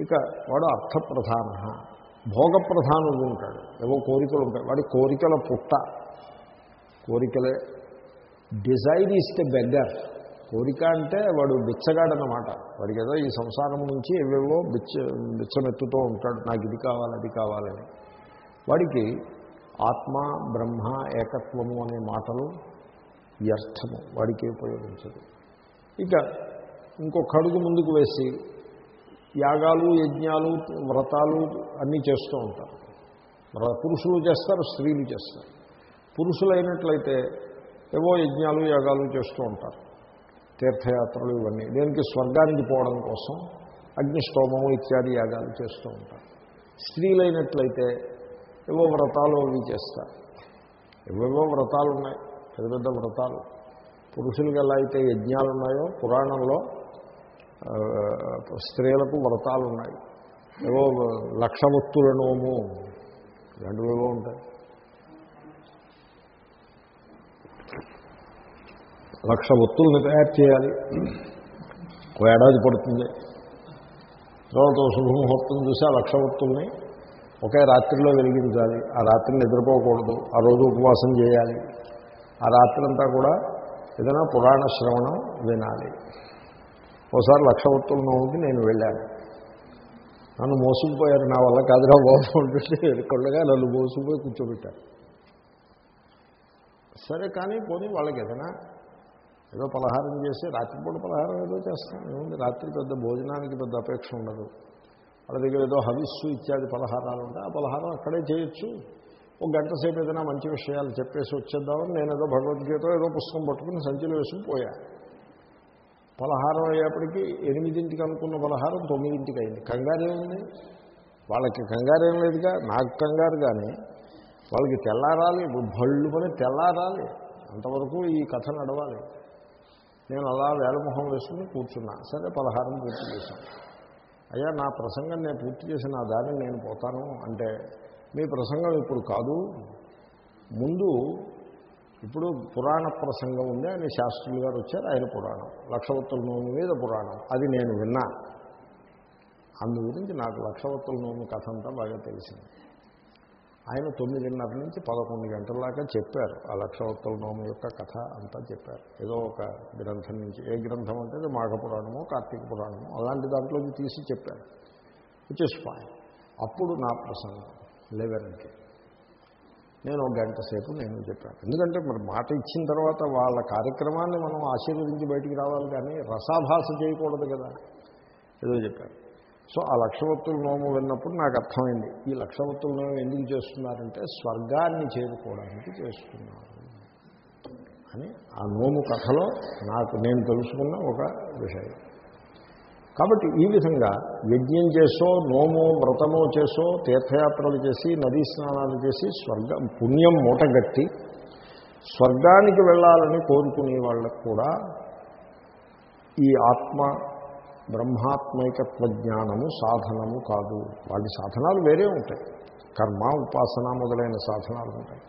ఇక వాడు అర్థప్రధాన. భోగప్రధానుడు ఉంటాడు. ఏవో కోరికలు ఉంటాయి. వాడి కోరికల పుట్ట. కోరికలే. డిజైర్ ఇస్తే బెగ్గర్. కోరిక అంటే వాడు బిచ్చగాడనమాట వాడికి ఏదో ఈ సంసారం నుంచి ఏవేవో బిచ్చ బిచ్చమెత్తుతూ ఉంటాడు. నాకు ఇది కావాలి అది కావాలని వాడికి ఆత్మ బ్రహ్మ ఏకత్వము అనే మాటలు వ్యర్థము వాడికి ఉపయోగించదు. ఇక ఇంకొక అడుగు ముందుకు వేసి యాగాలు యజ్ఞాలు వ్రతాలు అన్నీ చేస్తూ ఉంటారు. పురుషులు చేస్తారు స్త్రీలు చేస్తారు. పురుషులైనట్లయితే ఏవో యజ్ఞాలు యాగాలు చేస్తూ ఉంటారు. తీర్థయాత్రలు ఇవన్నీ. దేనికి? స్వర్గానికి పోవడం కోసం అగ్నిష్టోమము ఇత్యాది యాగాలు చేస్తూ ఉంటారు. స్త్రీలైనట్లయితే ఏవో వ్రతాలు అవి చేస్తారు. ఏవేవో వ్రతాలు ఉన్నాయి. పెద్ద పెద్ద వ్రతాలు. పురుషులకు ఎలా అయితే యజ్ఞాలు ఉన్నాయో పురాణంలో స్త్రీలకు వ్రతాలు ఉన్నాయి ఏవో లక్షవత్తుల నోము ఇలాంటివేవో ఉంటాయి. లక్ష ఒత్తుల్ని తయారు చేయాలి. ఒక ఏడాది పడుతుంది. తర్వాత శుభముహూర్తం చూసి ఆ లక్ష ఒత్తుల్ని ఒకే రాత్రిలో వెలిగించాలి. ఆ రాత్రిని నిద్రపోకూడదు. ఆ రోజు ఉపవాసం చేయాలి. ఆ రాత్రంతా కూడా ఏదైనా పురాణ శ్రవణం వినాలి. ఒకసారి లక్ష ఒత్తుల నోముకి నేను వెళ్ళాను. నన్ను మోసుకుపోయారు నా వల్ల కాదురా బాగుంటుంటే ఉంటుంటే కొల్లగా నన్ను మోసుకుపోయి కూర్చోబెట్టారు. సరే కానీ పోనీ వాళ్ళకి ఏదైనా ఏదో పలహారం చేసి రాత్రిపూట పలహారం ఏదో చేస్తాం. ఏముంది? రాత్రి పెద్ద భోజనానికి పెద్ద అపేక్ష ఉండదు. వాళ్ళ దగ్గర ఏదో హవిస్సు ఇత్యాది పలహారాలు ఉంటాయి. ఆ పలహారం అక్కడే చేయొచ్చు. ఒక గంట సేపు ఏదైనా మంచి విషయాలు చెప్పేసి వచ్చేద్దామని నేను ఏదో భగవద్గీత ఏదో పుస్తకం పట్టుకుని సంచిలో వేసుకుని పోయాను పలహారం అయ్యేప్పటికీ ఎనిమిదింటికి అనుకున్న పలహారం తొమ్మిదింటికి అయింది. కంగారే ఉంది? వాళ్ళకి కంగారేం లేదుగా? నాకు కంగారు కానీ వాళ్ళకి తెల్లారాలి భళ్ళు పని తెల్లారాలి. అంతవరకు ఈ కథ నడవాలి. నేను అలా వేలమొహం వేసుకుని కూర్చున్నా. సరే పలహారం పూర్తి చేశాను అయ్యా నా ప్రసంగం నేను పూర్తి చేసిన నా దారిని నేను పోతాను అంటే మీ ప్రసంగం ఇప్పుడు కాదు. ముందు ఇప్పుడు పురాణ ప్రసంగం ఉంది అని శాస్త్రులు గారు వచ్చారు ఆయన పురాణం. లక్షవత్తుల నోము మీద పురాణం. అది నేను విన్నా. అందు గురించి నాకు లక్షవత్తుల నోము కథ అంతా బాగా తెలిసింది. ఆయన తొమ్మిదిన్నర నుంచి పదకొండు గంటల దాకా చెప్పారు. ఆ లక్షవత్తుల నోము యొక్క కథ అంతా చెప్పారు. ఏదో ఒక గ్రంథం నుంచి ఏ గ్రంథం అంటే అది మాఘ పురాణమో కార్తీక పురాణమో అలాంటి దాంట్లోకి తీసి చెప్పారు. విచ్ ఇస్ ఫైన్ అప్పుడు నా ప్రసంగం లెవెన్కి నేను ఒక గంట సేపు నేను చెప్పాను. ఎందుకంటే మరి మాట ఇచ్చిన తర్వాత వాళ్ళ కార్యక్రమాన్ని మనం ఆశీర్వదించి బయటికి రావాలి కానీ రసాభాస చేయకూడదు కదా ఏదో చెప్పాను సో ఆ లక్షవత్తుల నోము విన్నప్పుడు నాకు అర్థమైంది. ఈ లక్షవత్తుల నోము ఎందుకు చేస్తున్నారంటే స్వర్గాన్ని చేరుకోవడానికి చేస్తున్నారు అని. ఆ నోము కథలో నాకు నేను తెలుసుకున్న ఒక విషయం. కాబట్టి ఈ విధంగా యజ్ఞం చేసో నోమో వ్రతమో చేసో తీర్థయాత్రలు చేసి నదీ స్నానాలు చేసి స్వర్గం పుణ్యం మూటగట్టి స్వర్గానికి వెళ్ళాలని కోరుకునే వాళ్ళకు కూడా ఈ ఆత్మ బ్రహ్మాత్మైకత్వ జ్ఞానము సాధనము కాదు. వాటి సాధనాలు వేరే ఉంటాయి. కర్మ ఉపాసన మొదలైన సాధనాలు ఉంటాయి.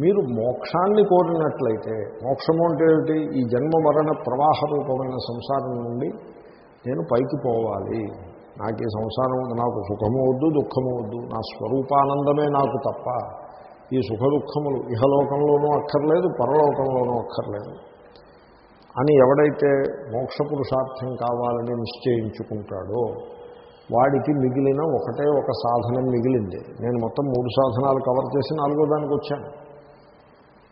మీరు మోక్షాన్ని కోరినట్లయితే మోక్షము అంటే ఏమిటి? ఈ జన్మ మరణ ప్రవాహ రూపమైన సంసారం నుండి నేను పైకి పోవాలి. నాకు ఈ సంసారం నాకు సుఖము వద్దు దుఃఖము వద్దు. నా స్వరూపానందమే నాకు తప్ప ఈ సుఖ దుఃఖములు ఇహలోకంలోనూ అక్కర్లేదు పరలోకంలోనూ అక్కర్లేదు. అని ఎవడైతే మోక్ష పురుషార్థం కావాలని నిశ్చయించుకుంటాడో వాడికి మిగిలిన ఒకటే ఒక సాధనం మిగిలింది. నేను మొత్తం మూడు సాధనాలు కవర్ చేసి నాలుగో దానికి వచ్చాను.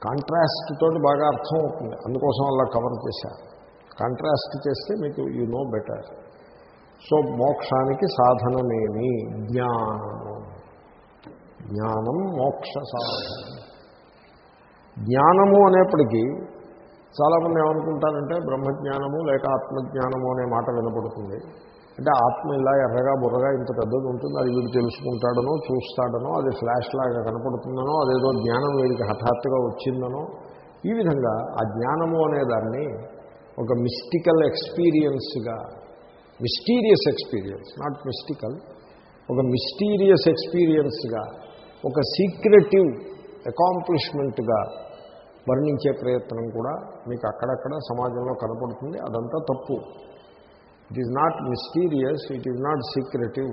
కాంట్రాస్ట్ తోటి బాగా అర్థం అవుతుంది. అందుకోసం అలా కవర్ చేశాను. కాంట్రాస్ట్ చేస్తే మీకు యు నో బెటర్ సో మోక్షానికి సాధనమేమి? జ్ఞానము. జ్ఞానం మోక్ష సాధనం జ్ఞానము అనేప్పటికీ చాలామంది ఏమనుకుంటారంటే బ్రహ్మజ్ఞానము లేక ఆత్మజ్ఞానము అనే మాట వినపడుతుంది. అంటే ఆత్మ ఇలా ఎర్రగా బుర్రగా ఇంత పెద్దది ఉంటుంది అది వీడు తెలుసుకుంటాడనో చూస్తాడనో అది ఫ్లాష్ లాగా కనపడుతుందనో అదేదో జ్ఞానం వీడికి హఠాత్తుగా వచ్చిందనో ఈ విధంగా ఆ జ్ఞానము అనేదాన్ని ఒక మిస్టికల్ ఎక్స్పీరియన్స్గా మిస్టీరియస్ ఎక్స్పీరియన్స్ నాట్ మిస్టికల్ ఒక మిస్టీరియస్ ఎక్స్పీరియన్స్గా ఒక సీక్రెటివ్ అకాంప్లిష్మెంట్గా వర్ణించే ప్రయత్నం కూడా మీకు అక్కడక్కడ సమాజంలో కనపడుతుంది. అదంతా తప్పు. It is not mysterious it is not secretive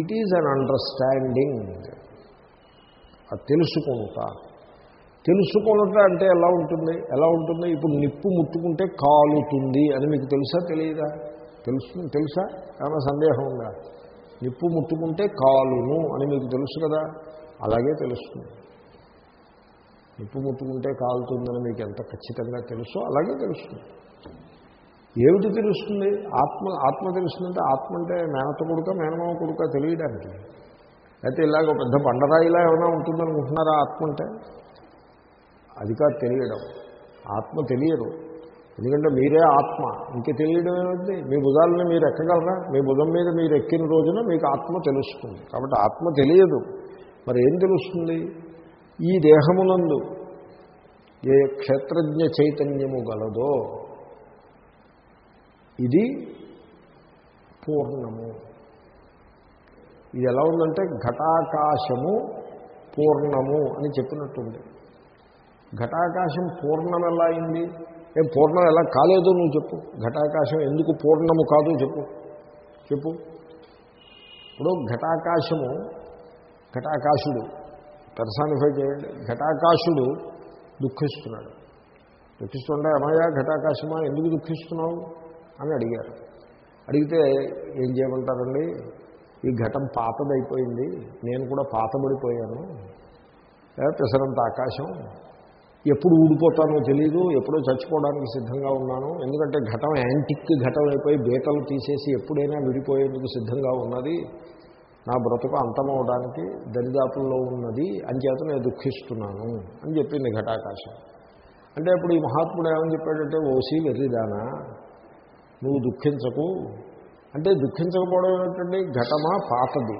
it is an understanding అది తెలుసుకుంటా. తెలుసుకునుట అంటే ఎలా ఉంటుంది? ఎలా ఉంటుంది? ఇప్పుడు నిప్పు ముట్టుకుంటే కాలుతుంది అని మీకు తెలుసా? తెలియదా? తెలుసు తెలుసా? ఏమైనా సందేహం ఉందా? నిప్పు ముట్టుకుంటే కాలును అని మీకు తెలుసు కదా? అలాగే తెలుస్తుంది. నిప్పు ముట్టుకుంటే కాలుతుందని మీకు ఎంత ఖచ్చితంగా తెలుసో అలాగే తెలుస్తుంది. ఏమిటి తెలుస్తుంది? ఆత్మ ఆత్మ తెలుస్తుందంటే ఆత్మ అంటే మేనత కొడుక మేనమామ కొడుక తెలియడానికి. అయితే ఇలాగ ఒక పెద్ద బండరాయిలా ఏమైనా ఉంటుందనుకుంటున్నారా ఆత్మ అంటే? అది కాదు తెలియడం. ఆత్మ తెలియదు. ఎందుకంటే మీరే ఆత్మ. ఇంక తెలియడం ఏమిటి మీ భుజాలని మీరు ఎక్కగలరా? మీ భుజం మీద మీరు ఎక్కిన రోజున మీకు ఆత్మ తెలుస్తుంది. కాబట్టి ఆత్మ తెలియదు. మరి ఏం తెలుస్తుంది? ఈ దేహమునందు ఏ క్షేత్రజ్ఞ చైతన్యము గలదో ఇది పూర్ణము. ఇది ఎలా ఉందంటే ఘటాకాశము పూర్ణము అని చెప్పినట్టుంది. ఘటాకాశం పూర్ణం ఎలా అయింది. ఏం పూర్ణం ఎలా కాలేదు నువ్వు చెప్పు. ఘటాకాశం ఎందుకు పూర్ణము కాదు చెప్పు. చెప్పు. ఇప్పుడు ఘటాకాశము ఘటాకాశుడు. పెర్సానిఫై చేయండి. ఘటాకాశుడు దుఃఖిస్తున్నాడు. దుఃఖిస్తుంటే అమయ్యా ఘటాకాశమా? ఎందుకు దుఃఖిస్తున్నావు? అని అడిగారు. అడిగితే ఏం చేయమంటారండి? ఈ ఘటం పాతదైపోయింది. నేను కూడా పాతబడిపోయాను పెసరంత ఆకాశం ఎప్పుడు ఊడిపోతానో తెలీదు ఎప్పుడో చచ్చిపోవడానికి సిద్ధంగా ఉన్నాను. ఎందుకంటే ఘటం యాంటిక్ ఘటం అయిపోయి బీటలు తీసేసి ఎప్పుడైనా విడిపోయేందుకు సిద్ధంగా ఉన్నది. నా బ్రతుకు అంతమవడానికి దరిదాపుల్లో ఉన్నది. అంచేత నేను దుఃఖిస్తున్నాను అని చెప్పింది ఘటాకాశం. అంటే అప్పుడు ఈ మహాత్ముడు ఏమని చెప్పాడంటే ఓసి వెర్రిదానా నువ్వు దుఃఖించకు. అంటే దుఃఖించకపోవడం ఏమిటండి ఘటమా పాతది.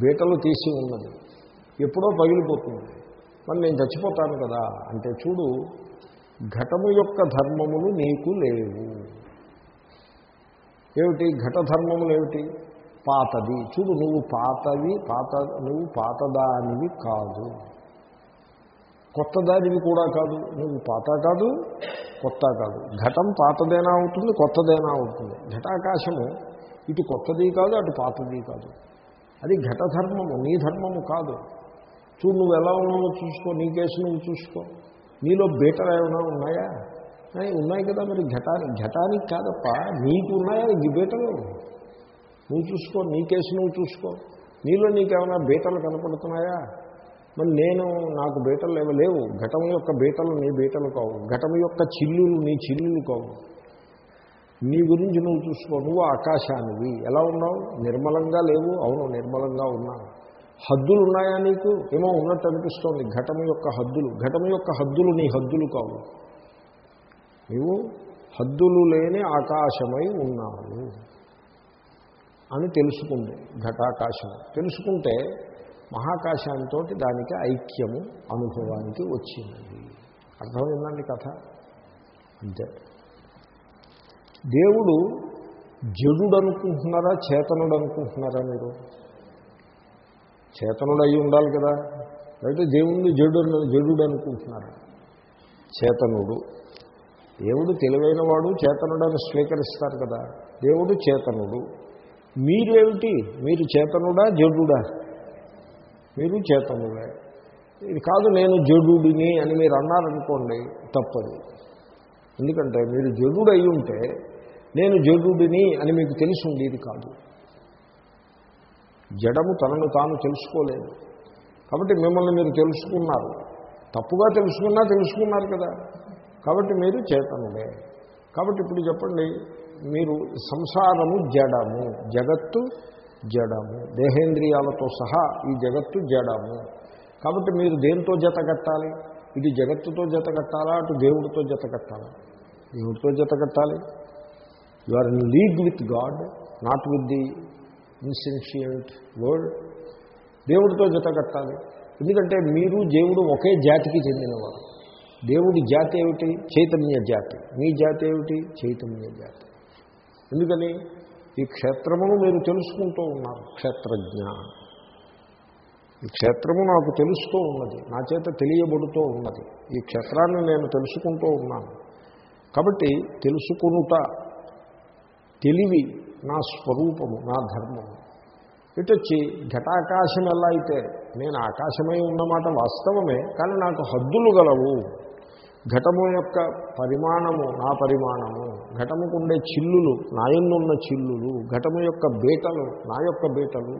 బీటలు తీసి ఉన్నది. ఎప్పుడో పగిలిపోతుంది. మరి నేను చచ్చిపోతాను కదా అంటే చూడు ఘటము యొక్క ధర్మములు నీకు లేవు. ఏమిటి? ఘటధర్మములు ఏమిటి? పాతది. చూడు నువ్వు పాతవి పాత నువ్వు పాతదానివి కాదు. కొత్తదానివి కూడా కాదు. నువ్వు పాత కాదు కొత్త కాదు. ఘటం పాతదేనా అవుతుంది కొత్తదేనా అవుతుంది ఘటాకాశము ఇటు కొత్తది కాదు అటు పాతది కాదు. అది ఘటధర్మము నీ ధర్మము కాదు. చూడు నువ్వు ఎలా ఉన్నావో చూసుకో నీ కేసు నువ్వు చూసుకో. నీలో బీటలు ఏమైనా ఉన్నాయా? ఉన్నాయి కదా మరి ఘటాని ఘటానికి కాదప్ప. నీకు ఉన్నాయా? ఈ బీటలు నువ్వు చూసుకో నీ కేసు నువ్వు చూసుకో. నీలో నీకేమైనా బీటలు కనపడుతున్నాయా? మరి నేను నాకు బీటలు ఏమో లేవు. ఘటం యొక్క బీటలు నీ బీటలు కావు. ఘటం యొక్క చిల్లులు నీ చిల్లులు కావు. నీ గురించి నువ్వు చూసుకో. నువ్వు ఆకాశానివి. ఎలా ఉన్నావు? నిర్మలంగా లేవు? అవును నిర్మలంగా ఉన్నావు హద్దులు ఉన్నాయా నీకు? ఏమో ఉన్నట్టు అనిపిస్తోంది. ఘటం యొక్క హద్దులు. ఘటం యొక్క హద్దులు నీ హద్దులు కావు. నీవు హద్దులు లేని ఆకాశమై ఉన్నావు అని తెలుసుకుంది ఘటాకాశం తెలుసుకుంటే మహాకాశంతో దానికి ఐక్యము అనుభవానికి వచ్చినది అర్థమైందండి కథ? అంతే. దేవుడు జడుడు అనుకుంటున్నారా చేతనుడు అనుకుంటున్నారా మీరు? చేతనుడు అయి ఉండాలి కదా. అయితే దేవుడిని జడు జడుడు అనుకుంటున్నారు. చేతనుడు. దేవుడు తెలివైన వాడు చేతనుడని స్వీకరిస్తారు కదా. దేవుడు చేతనుడు. మీరేమిటి? మీరు చేతనుడా జడుడా? మీరు చేతనుడే. ఇది కాదు నేను జడుడిని అని మీరు అన్నారనుకోండి తప్పదు. ఎందుకంటే మీరు జడుడు అయి ఉంటే నేను జడుడిని అని మీకు తెలిసి ఉండేది కాదు. జడము తనను తాను తెలుసుకోలేదు. కాబట్టి మిమ్మల్ని మీరు తెలుసుకున్నారు. తప్పుగా తెలుసుకున్నా తెలుసుకున్నారు కదా. కాబట్టి మీరు చేతనుడే కాబట్టి ఇప్పుడు చెప్పండి మీరు సంసారము జడము జగత్తు జడము దేహేంద్రియాలతో సహా ఈ జగత్తు జడము. కాబట్టి మీరు దేంతో జత కట్టాలి? ఇది జగత్తుతో జత కట్టాలా? అటు దేవుడితో జత కట్టాలా? దేవుడితో జత కట్టాలి. You are in league with God not with the insentient world దేవుడితో జత కట్టాలి. ఎందుకంటే మీరు దేవుడు ఒకే జాతికి చెందినవారు. దేవుడి జాతి ఏమిటి? చైతన్య జాతి. మీ జాతి ఏమిటి? చైతన్య జాతి. ఎందుకని? ఈ క్షేత్రమును మీరు తెలుసుకుంటూ ఉన్నారు. క్షేత్రజ్ఞ. ఈ క్షేత్రము నాకు తెలుస్తూ ఉన్నది. నా చేత తెలియబడుతూ ఉన్నది. ఈ క్షేత్రాన్ని నేను తెలుసుకుంటూ ఉన్నాను. కాబట్టి తెలుసుకునుట తెలివి నా స్వరూపము నా ధర్మము. ఇటొచ్చి ఘటాకాశం ఎలా అయితే నేను ఆకాశమై ఉన్నమాట వాస్తవమే కానీ నాకు హద్దులు గలవు. ఘటము యొక్క పరిమాణము నా పరిమాణము ఘటముకు ఉండే చిల్లులు నాయన్నున్న చిల్లులు ఘటము యొక్క బీటలు నా యొక్క బీటలు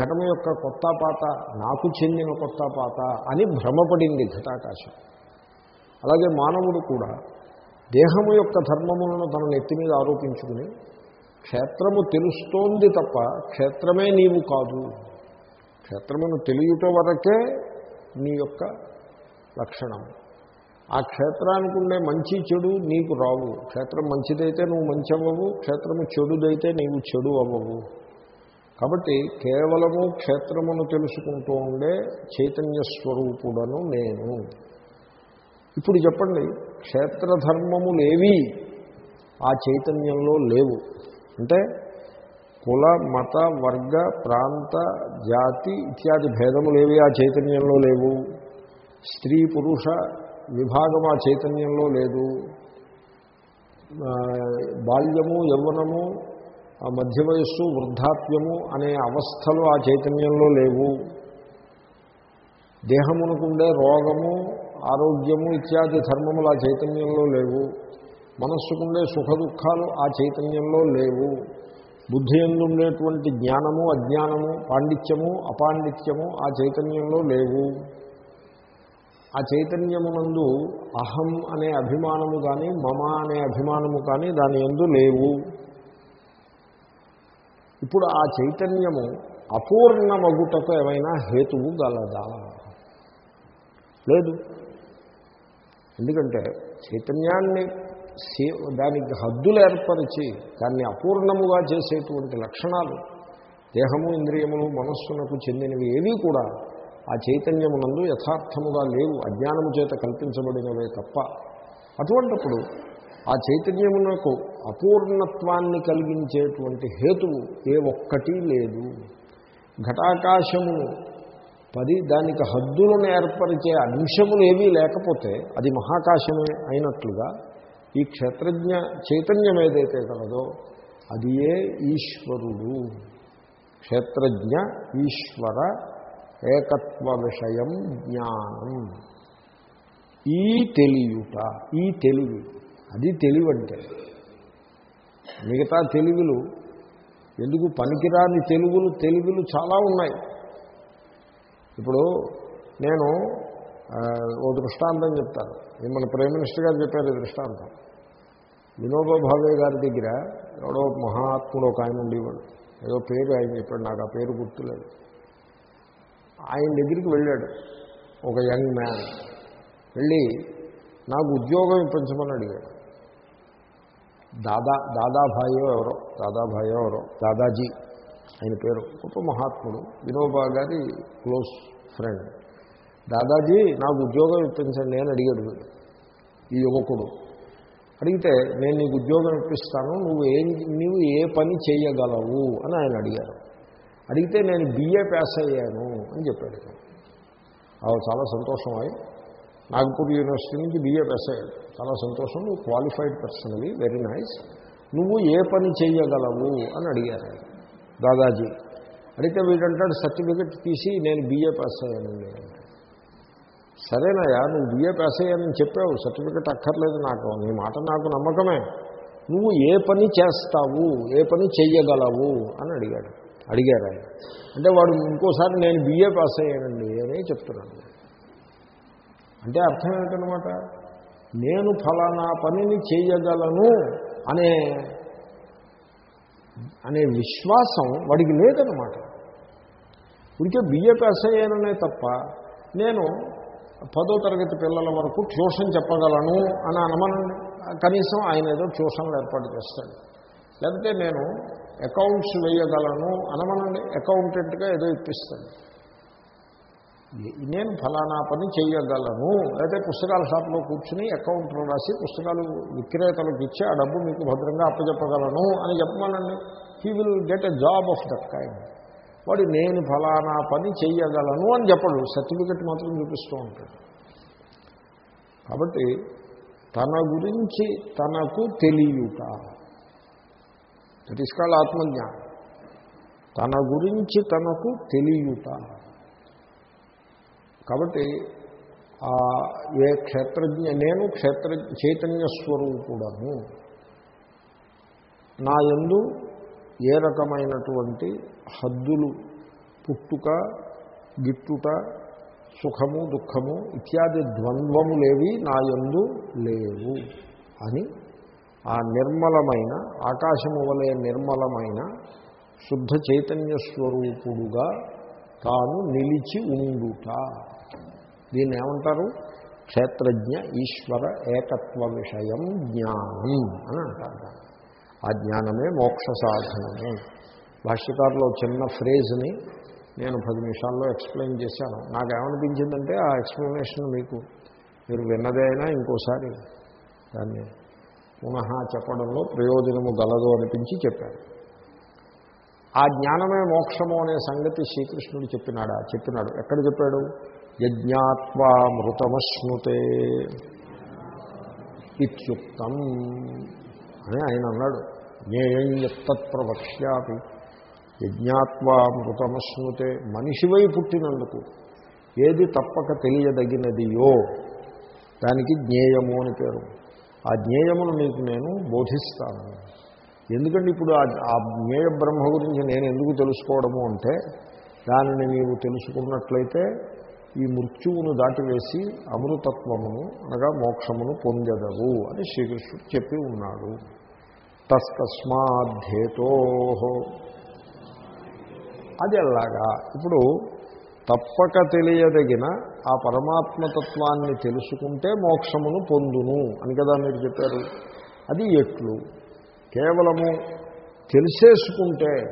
ఘటము యొక్క కొత్త పాత నాకు చెందిన కొత్త పాత అని భ్రమపడింది ఘటాకాశం. అలాగే మానవుడు కూడా దేహము యొక్క ధర్మములను తన నెత్తి మీద ఆరోపించుకుని క్షేత్రము తెలుస్తోంది తప్ప క్షేత్రమే నీవు కాదు. క్షేత్రమును తెలియట వరకే నీ యొక్క లక్షణం. ఆ క్షేత్రానికి ఉండే మంచి చెడు నీకు రావు. క్షేత్రం మంచిదైతే నువ్వు మంచి అవ్వవు క్షేత్రము చెడుదైతే నీవు చెడు అవ్వవు. కాబట్టి కేవలము క్షేత్రమును తెలుసుకుంటూ ఉండే చైతన్య స్వరూపుడను నేను. ఇప్పుడు చెప్పండి క్షేత్రధర్మములేవి? ఆ చైతన్యంలో లేవు. అంటే కుల మత వర్గ ప్రాంత జాతి ఇత్యాది భేదములేవి ఆ చైతన్యంలో లేవు? స్త్రీ పురుష విభాగం ఆ చైతన్యంలో లేదు. బాల్యము యవ్వనము మధ్య వయస్సు వృద్ధాప్యము అనే అవస్థలు ఆ చైతన్యంలో లేవు. దేహమునకుండే రోగము ఆరోగ్యము ఇత్యాది ధర్మములు ఆ చైతన్యంలో లేవు. మనస్సుకుండే సుఖ దుఃఖాలు ఆ చైతన్యంలో లేవు. బుద్ధి ఎందుండేటువంటి జ్ఞానము అజ్ఞానము పాండిత్యము అపాండిత్యము ఆ చైతన్యంలో లేవు. ఆ చైతన్యమునందు అహం అనే అభిమానము కానీ మమ అనే అభిమానము కానీ దాని ఎందు లేవు. ఇప్పుడు ఆ చైతన్యము అపూర్ణమగుటకు ఏమైనా హేతువు గలదా? లేదు. ఎందుకంటే చైతన్యాన్ని దానికి హద్దులు ఏర్పరిచి దాన్ని అపూర్ణముగా చేసేటువంటి లక్షణాలు దేహము ఇంద్రియములు మనస్సునకు చెందినవి ఏవీ కూడా ఆ చైతన్యమునందు యథార్థముగా లేవు. అజ్ఞానము చేత కల్పించబడినవే తప్ప. అటువంటిప్పుడు ఆ చైతన్యమునకు అపూర్ణత్వాన్ని కలిగించేటువంటి హేతువు ఏ ఒక్కటి లేదు. ఘటాకాశమును పది దానికి హద్దులను ఏర్పరిచే అంశములు ఏవీ లేకపోతే అది మహాకాశమే అయినట్లుగా ఈ క్షేత్రజ్ఞ చైతన్యం ఏదైతే కలదో అది ఏ ఈశ్వరుడు. క్షేత్రజ్ఞ ఈశ్వర ఏకత్వ విషయం జ్ఞానం. ఈ తెలియుట ఈ తెలివి అది తెలివంటే. మిగతా తెలుగులు ఎందుకు పనికిరాని తెలుగులు తెలుగులు చాలా ఉన్నాయి. ఇప్పుడు నేను ఓ దృష్టాంతం చెప్తాను. మన ప్రైమ్ మినిస్టర్ గారు చెప్పారు దృష్టాంతం. వినోబా భావే గారి దగ్గర ఎవడో మహాత్ముడు ఒక ఆయన ఉండేవాడు. ఏదో పేరు ఆయన చెప్పాడు నాకు ఆ పేరు గుర్తులేదు. ఆయన దగ్గరికి వెళ్ళాడు ఒక యంగ్ మ్యాన్. వెళ్ళి నాకు ఉద్యోగం ఇప్పించమని అడిగాడు. దాదా దాదాభాయో ఎవరో దాదాభాయో ఎవరో దాదాజీ ఆయన పేరు గొప్ప మహాత్ముడు వినోబా గారి క్లోజ్ ఫ్రెండ్. దాదాజీ నాకు ఉద్యోగం ఇప్పించండి అని అడిగాడు వీడు. ఈ యువకుడు. అడిగితే నేను నీకు ఉద్యోగం ఇప్పిస్తాను నువ్వు ఏం నువ్వు ఏ పని చేయగలవు? అని ఆయన అడిగారు. అడిగితే నేను బిఏ పాస్ అయ్యాను అని చెప్పాడు. అవి చాలా సంతోషం అయి నాగపూర్ యూనివర్సిటీ నుంచి బిఏ పాస్ అయ్యాడు. చాలా సంతోషం నువ్వు క్వాలిఫైడ్ పర్సనలీ వెరీ నైస్ నువ్వు ఏ పని చేయగలవు? అని అడిగారు దాదాజీ. అడిగితే వీడంటాడు సర్టిఫికెట్ తీసి నేను బిఏ పాస్ అయ్యానండి సరేనాయా నువ్వు బిఏ పాస్ అయ్యానని చెప్పావు సర్టిఫికెట్ అక్కర్లేదు నాకు నీ మాట నాకు నమ్మకమే. నువ్వు ఏ పని చేస్తావు ఏ పని చెయ్యగలవు అని అడిగాడు. అడిగారు ఆయన. అంటే వాడు ఇంకోసారి నేను బిఏ పాస్ అయ్యానండి అని చెప్తున్నాను అంటే అర్థం ఏంటనమాట నేను ఫలానా పనిని చేయగలను అనే అనే విశ్వాసం వాడికి లేదనమాట ఇంకే బిఏ పాస్ అయ్యాననే తప్ప నేను పదో తరగతి పిల్లల వరకు ట్యూషన్ చెప్పగలను అని అనమనండి కనీసం ఆయన ఏదో ట్యూషన్లు ఏర్పాటు చేస్తాడు. లేకపోతే నేను అకౌంట్స్ వేయగలను అనమనండి అకౌంటెంట్గా ఏదో ఇప్పిస్తాను నేను ఫలానా పని చేయగలను. అయితే పుస్తకాల షాప్లో కూర్చుని అకౌంట్లో రాసి పుస్తకాలు విక్రేతలకు ఇచ్చి ఆ డబ్బు మీకు భద్రంగా అప్పచెప్పగలను అని చెప్పమనండి. He will get a job of that kind వాడు నేను ఫలానా పని చేయగలను అని చెప్పడు. సర్టిఫికెట్ మాత్రం చూపిస్తూ ఉంటాడు. కాబట్టి తన గురించి తనకు తెలియట. దట్ ఈస్ కాల్డ్ ఆత్మజ్ఞానం. తన గురించి తనకు తెలియట. కాబట్టి ఆ ఏ క్షేత్రజ్ఞ నేను క్షేత్ర చైతన్య స్వరూపుడను. నా యందు ఏ రకమైనటువంటి హద్దులు పుట్టుక గిట్టుట సుఖము దుఃఖము ఇత్యాది ద్వంద్వములేవి నా యందు లేవు అని ఆ నిర్మలమైన ఆకాశము వలె నిర్మలమైన శుద్ధ చైతన్య స్వరూపుడుగా తాను నిలిచి ఉండుట. దీన్ని ఏమంటారు? క్షేత్రజ్ఞ ఈశ్వర ఏకత్వ విషయం జ్ఞానం అని అంటారు ఆ జ్ఞానమే మోక్ష సాధనము భాష్యకారులో చిన్న ఫ్రేజ్ని నేను పది నిమిషాల్లో ఎక్స్ప్లెయిన్ చేశాను. నాకు ఏమనిపించిందంటే ఆ ఎక్స్ప్లెనేషన్ మీకు మీరు విన్నదే అయినా ఇంకోసారి దాన్ని పునః చెప్పడంలో ప్రయోజనము గలదు అనిపించి చెప్పారు. ఆ జ్ఞానమే మోక్షము అనే సంగతి శ్రీకృష్ణుడు చెప్పినాడా? చెప్పినాడు. ఎక్కడ చెప్పాడు? యజ్ఞాత్వా మృతమశ్నుతే. ఇత్యుక్తం అని ఆయన అన్నాడు. జ్ఞేయం ఎత్తత్ ప్రవక్ష్యాపి యజ్ఞాత్వా మృతమశ్నుతే. మనిషివై పుట్టినందుకు. ఏది తప్పక తెలియదగినదియో దానికి జ్ఞేయము అని పేరు. ఆ జ్ఞేయమును మీకు నేను బోధిస్తాను. ఎందుకంటే ఇప్పుడు ఆ- ఆ జ్ఞేయ బ్రహ్మ గురించి నేను ఎందుకు తెలుసుకోవడము అంటే దానిని నీవు తెలుసుకున్నట్లయితే ఈ మృత్యువును దాటివేసి అమృతత్వమును అనగా మోక్షమును పొందెదవు అని శ్రీకృష్ణుడు చెప్పి ఉన్నాడు. తస్కస్మాద్ధేతో అది అలాగా ఇప్పుడు తప్పక తెలియదగిన ఆ పరమాత్మతత్వాన్ని తెలుసుకుంటే మోక్షమును పొందును అని కదా మీరు చెప్పారు. అది ఎట్లు? కేవలము తెలిసేసుకుంటే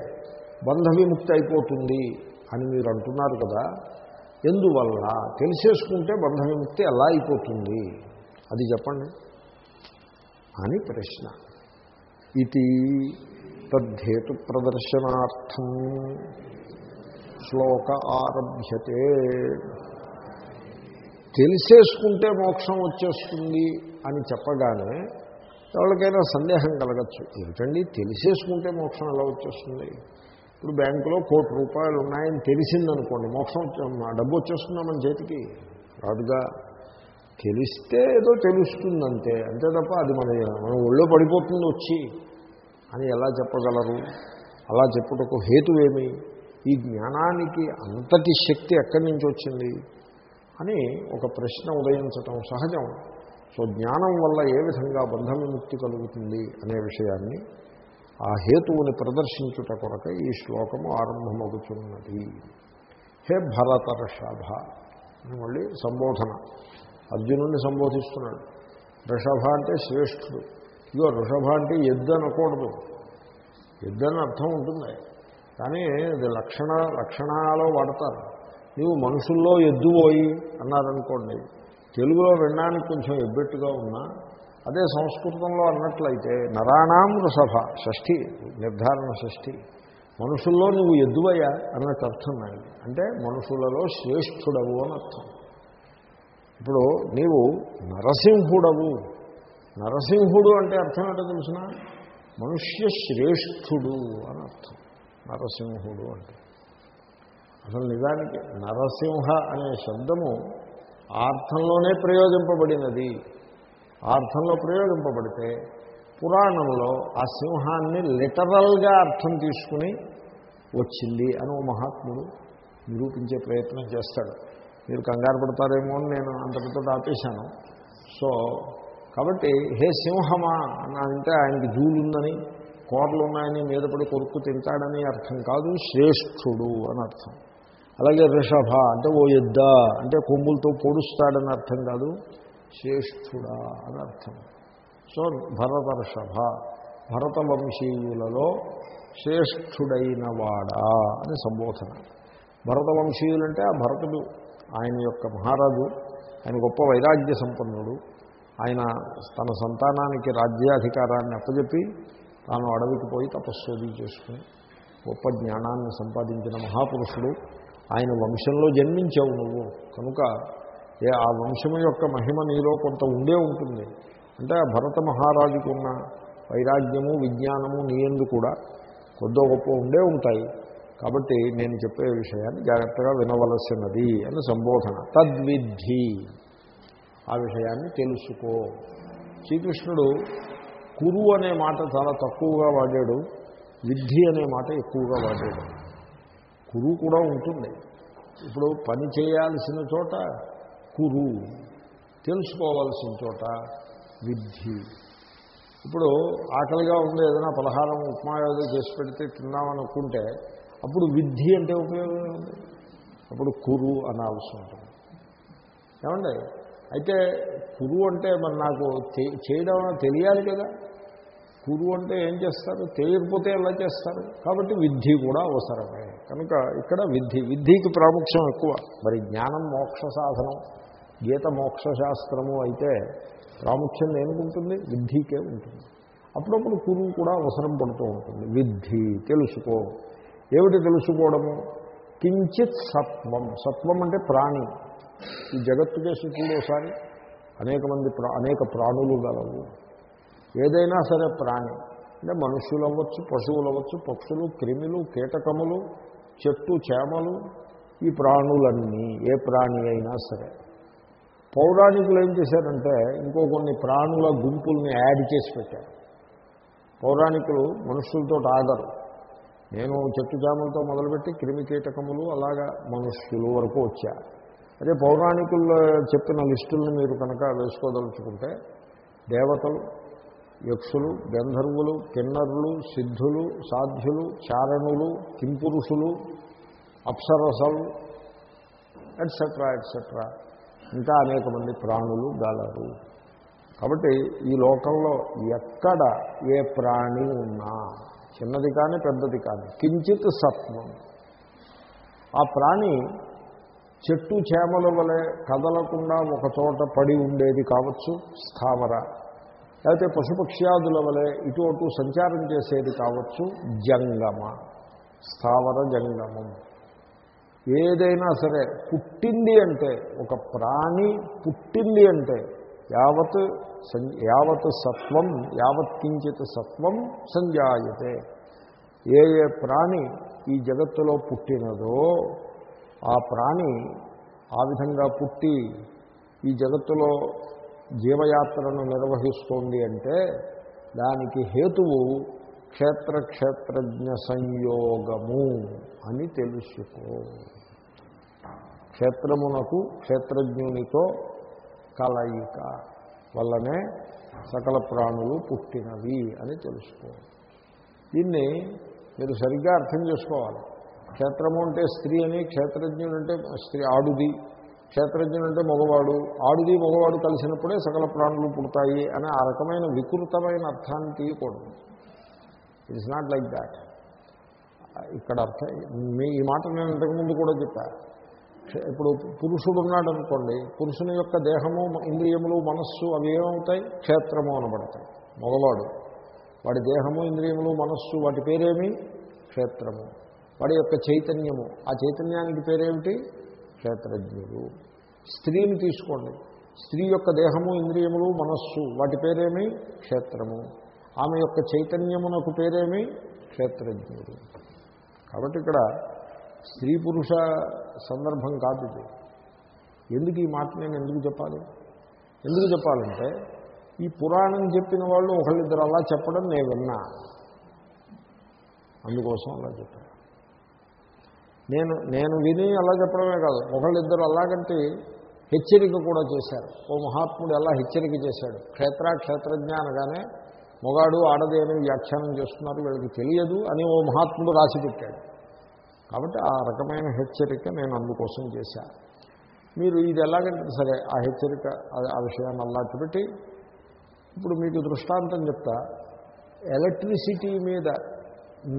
బంధ విముక్తి అయిపోతుంది అని మీరు అంటున్నారు కదా. ఎందువల్ల? తెలిసేసుకుంటే బంధ విముక్తి ఎలా అయిపోతుంది? అది చెప్పండి. అని ప్రశ్న. ఇది తద్ధేతు ప్రదర్శనార్థం శ్లోక ఆరభ్యతే తెలిసేసుకుంటే మోక్షం వచ్చేస్తుంది అని చెప్పగానే ఎవరికైనా సందేహం కలగచ్చు. ఏమిటండి? తెలిసేసుకుంటే మోక్షం ఎలా వచ్చేస్తుంది? ఇప్పుడు బ్యాంకులో కోటి రూపాయలు ఉన్నాయని తెలిసిందనుకోండి మోక్షం డబ్బు వచ్చేస్తుందా మన చేతికి? రాదుగా. తెలిస్తే ఏదో తెలుస్తుందంతే. అంతే తప్ప అది మన మన ఒళ్ళో పడిపోతుంది వచ్చి. అని ఎలా చెప్పగలరు? అలా చెప్పుటకు హేతువేమి ఈ జ్ఞానానికి అంతటి శక్తి ఎక్కడి నుంచి వచ్చింది? అని ఒక ప్రశ్న ఉదయించటం సహజం. సో జ్ఞానం వల్ల ఏ విధంగా బంధ విముక్తి కలుగుతుంది అనే విషయాన్ని ఆ హేతువుని ప్రదర్శించుట కొరక ఈ శ్లోకము ఆరంభమవుతున్నది హే భరతర్షభ! అని మళ్ళీ సంబోధన. అర్జునుడిని సంబోధిస్తున్నాడు. వృషభ అంటే శ్రేష్ఠుడు. ఇగో వృషభ అంటే ఎద్దు అనకూడదు. ఎద్దు అని అర్థం ఉంటుంది. కానీ ఇది లక్షణ లక్షణాలో వాడతారు. నీవు మనుషుల్లో ఎద్దు పోయి అన్నారనుకోండి తెలుగులో వినడానికి కొంచెం ఎబ్బెట్టుగా ఉన్నా అదే సంస్కృతంలో అన్నట్లయితే నరాణాం వృషభ షష్ఠి నిర్ధారణ షష్ఠి. మనుషుల్లో నువ్వు ఎద్దువయ్యా అన్నట్టు అర్థం అంటే మనుషులలో శ్రేష్ఠుడవు అని అర్థం. ఇప్పుడు నీవు నరసింహుడవు. నరసింహుడు అంటే అర్థం ఏంటో తెలిసిన? మనుష్య శ్రేష్ఠుడు అని అర్థం. నరసింహుడు అంటే. అసలు నిజానికి నరసింహ అనే శబ్దము ఆ అర్థంలోనే ప్రయోగింపబడినది. ఆ అర్థంలో ప్రయోగింపబడితే పురాణంలో ఆ సింహాన్ని లిటరల్గా అర్థం తీసుకుని వచ్చింది అని ఓ మహాత్ముడు నిరూపించే ప్రయత్నం చేస్తాడు. మీరు కంగారు పడతారేమో అని నేను అంతటితో ఆపేశాను సో కాబట్టి హే సింహమా అని అంటే ఆయనకి జూలుందని కోరలు ఉన్నాయని మీద పడి కొరుక్కు తింటాడని అర్థం కాదు శ్రేష్ఠుడు అని అర్థం. అలాగే రిషభ అంటే ఓ ఎద్ద అంటే కొమ్ములతో పొడుస్తాడని అర్థం కాదు శ్రేష్ఠుడా అని అర్థం. సో భరత రిషభ భరత వంశీయులలో శ్రేష్ఠుడైన వాడా అని సంబోధన. భరత వంశీయులంటే ఆ భరతుడు. ఆయన యొక్క మహారాజు ఆయన గొప్ప వైరాగ్య సంపన్నుడు. ఆయన తన సంతానానికి రాజ్యాధికారాన్ని అప్పజెప్పి తాను అడవికి పోయి తపస్సుది చేసుకుని గొప్ప జ్ఞానాన్ని సంపాదించిన మహాపురుషుడు. ఆయన వంశంలో జన్మించావు నువ్వు. కనుక ఏ ఆ వంశము యొక్క మహిమ నీలో కొంత ఉండే ఉంటుంది. అంటే ఆ భరత మహారాజుకున్న వైరాగ్యము విజ్ఞానము నీయందు కూడా కొద్దో గొప్ప ఉండే ఉంటాయి. కాబట్టి నేను చెప్పే విషయాన్ని జాగ్రత్తగా వినవలసినది అని సంబోధన. తద్విద్ధి. ఆ విషయాన్ని తెలుసుకో. శ్రీకృష్ణుడు కురు అనే మాట చాలా తక్కువగా వాడాడు. విద్ధి అనే మాట ఎక్కువగా వాడాడు. కురు కూడా ఉంటుంది. ఇప్పుడు పని చేయాల్సిన చోట కురు. తెలుసుకోవాల్సిన చోట విద్ధి. ఇప్పుడు ఆకలిగా ఉంది ఏదైనా పలహారం ఉప్మా ఏదో చేసి పెడితే తిన్నామనుకుంటే అప్పుడు విద్ధి అంటే ఉపయోగం ఏముంది? అప్పుడు కురు అవసరం ఉంటుంది. ఏమండి? అయితే కురు అంటే మరి నాకు చేయడం తెలియాలి కదా? కురు అంటే ఏం చేస్తారు? తెలియకపోతే ఎలా చేస్తారు? కాబట్టి విద్ధి కూడా అవసరమే. కనుక ఇక్కడ విద్ధి విద్ధికి ప్రాముఖ్యం ఎక్కువ. మరి జ్ఞానం మోక్ష సాధనం గీత మోక్ష శాస్త్రము అయితే ప్రాముఖ్యం ఉంటుంది విద్ధికే ఉంటుంది. అప్పుడప్పుడు కురువు కూడా అవసరం పడుతూ ఉంటుంది. విద్ధి తెలుసుకో. ఏమిటి తెలుసుకోవడము? కించిత్ సత్వం. సత్వం అంటే ప్రాణి. ఈ జగత్తు చేసి చూడోసారి అనేక మంది అనేక ప్రాణులు గలవు. ఏదైనా సరే ప్రాణి. అంటే మనుషులు అవ్వచ్చు పశువులు అవ్వచ్చు పక్షులు క్రిమిలు కీటకములు చెట్టు చేమలు ఈ ప్రాణులన్నీ ఏ ప్రాణి అయినా సరే. పౌరాణికులు ఏం చేశారంటే ఇంకో కొన్ని ప్రాణుల గుంపుల్ని యాడ్ చేసి పెట్టారు. పౌరాణికులు మనుషులతో ఆగరు. నేను చెట్టు జాములతో మొదలుపెట్టి క్రిమి కీటకములు అలాగా మనుష్యులు వరకు వచ్చా. అదే పౌరాణికులు చెప్పిన లిస్టులను మీరు కనుక వేసుకోదలుచుకుంటే దేవతలు యక్షులు గంధర్వులు కిన్నరులు సిద్ధులు సాధ్యులు చారణులు కింపురుషులు అప్సరసలు ఎట్సెట్రా ఎట్సెట్రా ఇంకా అనేక మంది ప్రాణులు గలరు. కాబట్టి ఈ లోకంలో ఎక్కడ ఏ ప్రాణి ఉన్నా చిన్నది కానీ పెద్దది కానీ కించిత్ సత్వం. ఆ ప్రాణి చెట్టు చేమల వలె కదలకుండా ఒక చోట పడి ఉండేది కావచ్చు స్థావర. లేకపోతే పశుపక్ష్యాదుల వలె ఇటు అటు సంచారం చేసేది కావచ్చు జంగమ. స్థావర జంగమం. ఏదైనా సరే పుట్టింది అంటే ఒక ప్రాణి పుట్టింది అంటే యావత్ యావత్ సత్వం యావత్ కించిత్ సత్వం సంజాయతే. ఏ ఏ ప్రాణి ఈ జగత్తులో పుట్టినదో ఆ ప్రాణి ఆ విధంగా పుట్టి ఈ జగత్తులో జీవయాత్రను నిర్వహిస్తోంది అంటే దానికి హేతువు క్షేత్రక్షేత్రజ్ఞ సంయోగము అని తెలుసుకో. క్షేత్రమునకు క్షేత్రజ్ఞునితో కలయిక. వల్లనే సకల ప్రాణులు పుట్టినవి అని తెలుసుకో దీన్ని మీరు సరిగ్గా అర్థం చేసుకోవాలి. క్షేత్రము అంటే స్త్రీ అని క్షేత్రజ్ఞుడు అంటే స్త్రీ ఆడుది. క్షేత్రజ్ఞుడు అంటే మగవాడు. ఆడుది మగవాడు కలిసినప్పుడే సకల ప్రాణులు పుడతాయి అనే ఆ రకమైన వికృతమైన అర్థాన్ని తీయకూడదు. ఇట్స్ నాట్ లైక్ దాట్ ఇక్కడ అర్థం మీ ఈ మాట నేను ఇంతకుముందు కూడా చెప్పాను ఇప్పుడు పురుషుడు ఉన్నాడు అనుకోండి పురుషుని యొక్క దేహము ఇంద్రియములు మనస్సు అవి ఏమవుతాయి? క్షేత్రము అనబడతాయి. మగవాడు వాడి దేహము ఇంద్రియములు మనస్సు వాటి పేరేమి? క్షేత్రము. వాడి యొక్క చైతన్యము. ఆ చైతన్యానికి పేరేమిటి? క్షేత్రజ్ఞుడు. స్త్రీని తీసుకోండి. స్త్రీ యొక్క దేహము ఇంద్రియములు మనస్సు వాటి పేరేమి? క్షేత్రము. ఆమె యొక్క చైతన్యమునకు పేరేమి? క్షేత్రజ్ఞుడు. కాబట్టి ఇక్కడ స్త్రీ పురుష సందర్భం కాదు ఇది. ఎందుకు ఈ మాట నేను ఎందుకు చెప్పాలి? ఎందుకు చెప్పాలంటే ఈ పురాణం చెప్పిన వాళ్ళు ఒకళ్ళిద్దరు అలా చెప్పడం నేను విన్నా. అందుకోసం అలా చెప్పాను. నేను నేను విని అలా చెప్పడమే కాదు. ఒకళ్ళిద్దరు అలాగంటే హెచ్చరిక కూడా చేశారు. ఓ మహాత్ముడు ఎలా హెచ్చరిక చేశాడు? క్షేత్ర క్షేత్రజ్ఞానగానే మొగాడు ఆడది అని వ్యాఖ్యానం చేస్తున్నారు వీళ్ళకి తెలియదు అని ఓ మహాత్ముడు రాసి పెట్టాడు. కాబట్టి ఆ రకమైన హెచ్చరిక నేను అందుకోసం చేశాను మీరు ఇది ఎలాగంటే సరే ఆ హెచ్చరిక ఆ విషయాన్ని అల్లాచి పెట్టి ఇప్పుడు మీకు దృష్టాంతం చెప్తా. ఎలక్ట్రిసిటీ మీద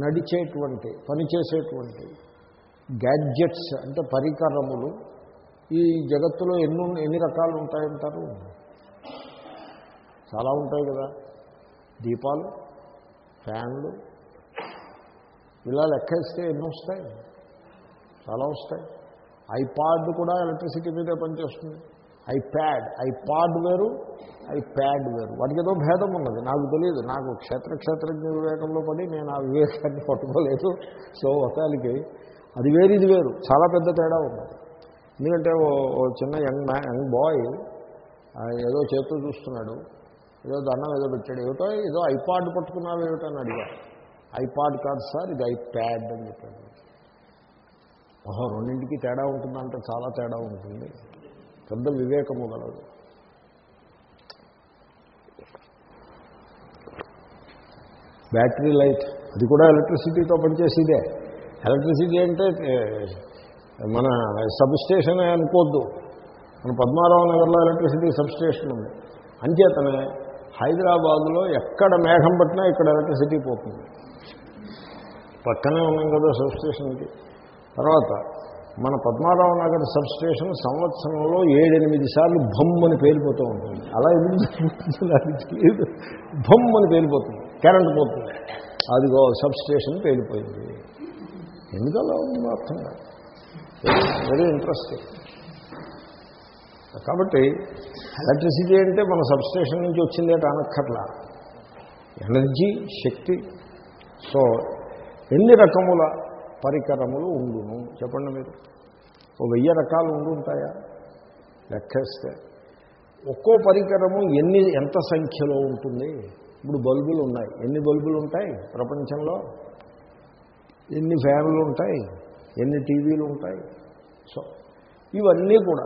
నడిచేటువంటి పనిచేసేటువంటి గ్యాడ్జెట్స్ అంటే పరికరములు ఈ జగత్తులో ఎన్ని ఎన్ని రకాలు ఉంటాయంటారు? చాలా ఉంటాయి కదా. దీపాలు ఫ్యాన్లు ఇలా లెక్కేస్తే ఎన్ని వస్తాయి. చాలా వస్తాయి. ఐపాడ్ కూడా ఎలక్ట్రిసిటీ మీదే పనిచేస్తుంది. ఐప్యాడ్. ఐపాడ్ వేరు ఐ ప్యాడ్ వేరు. వాటికి ఏదో భేదం ఉన్నది. నాకు తెలియదు. నాకు క్షేత్ర క్షేత్రజ్ఞ వివేకంలో పడి నేను ఆ వివేకాన్ని పట్టుకోలేదు. సో ఒకసారికి అది వేరు ఇది వేరు. చాలా పెద్ద తేడా ఉంది ఎందుకంటే ఓ చిన్న యంగ్ మ్యా యంగ్ బాయ్ ఏదో చేతులు చూస్తున్నాడు. ఏదో దండం ఏదో పెట్టాడు. ఏమిటో ఏదో ఐపాడ్ పట్టుకున్నావు ఏమిటో అని అడిగాడు. ఐపాడ్ కాదు సార్ ఇది ఐప్యాడ్ అని చెప్పాడు ఓహో రెండింటికి తేడా ఉంటుందంటే చాలా తేడా ఉంటుంది. పెద్ద వివేకము గలదు. బ్యాటరీ లైట్ అది కూడా ఎలక్ట్రిసిటీతో పనిచేసేదే. ఎలక్ట్రిసిటీ అంటే మన సబ్ స్టేషన్ అనుకోవద్దు మన పద్మారావు నగర్లో ఎలక్ట్రిసిటీ సబ్ స్టేషన్ ఉంది. అంచేతనే హైదరాబాదులో ఎక్కడ మేఘం పట్టినా ఇక్కడ ఎలక్ట్రిసిటీ పోతుంది. పక్కనే ఉన్నాం కదా సబ్ స్టేషన్కి తర్వాత మన పద్మారావు నగర్ సబ్ స్టేషన్ సంవత్సరంలో ఏడెనిమిది సార్లు భమ్ అని పేలిపోతూ ఉంటుంది. అలా ఎందుకు తెలియదు. భమ్ అని పేలిపోతుంది. కరెంట్ పోతుంది. అదిగో సబ్ స్టేషన్ పేలిపోయింది ఎందుకలా ఉంది అర్థం కాదు. వెరీ ఇంట్రెస్టింగ్ కాబట్టి ఎలక్ట్రిసిటీ అంటే మన సబ్ స్టేషన్ నుంచి వచ్చిందే అనక్కర్లా. ఎనర్జీ శక్తి. సో ఎన్ని రకముల పరికరములు ఉండును? చెప్పండి మీరు. ఓ వెయ్యి రకాలు ఉండుంటాయా? లెక్కేస్తే. ఒక్కో పరికరము ఎన్ని ఎంత సంఖ్యలో ఉంటుంది? ఇప్పుడు బల్బులు ఉన్నాయి. ఎన్ని బల్బులు ఉంటాయి ప్రపంచంలో? ఎన్ని ఫ్యాన్లు ఉంటాయి? ఎన్ని టీవీలు ఉంటాయి? సో ఇవన్నీ కూడా.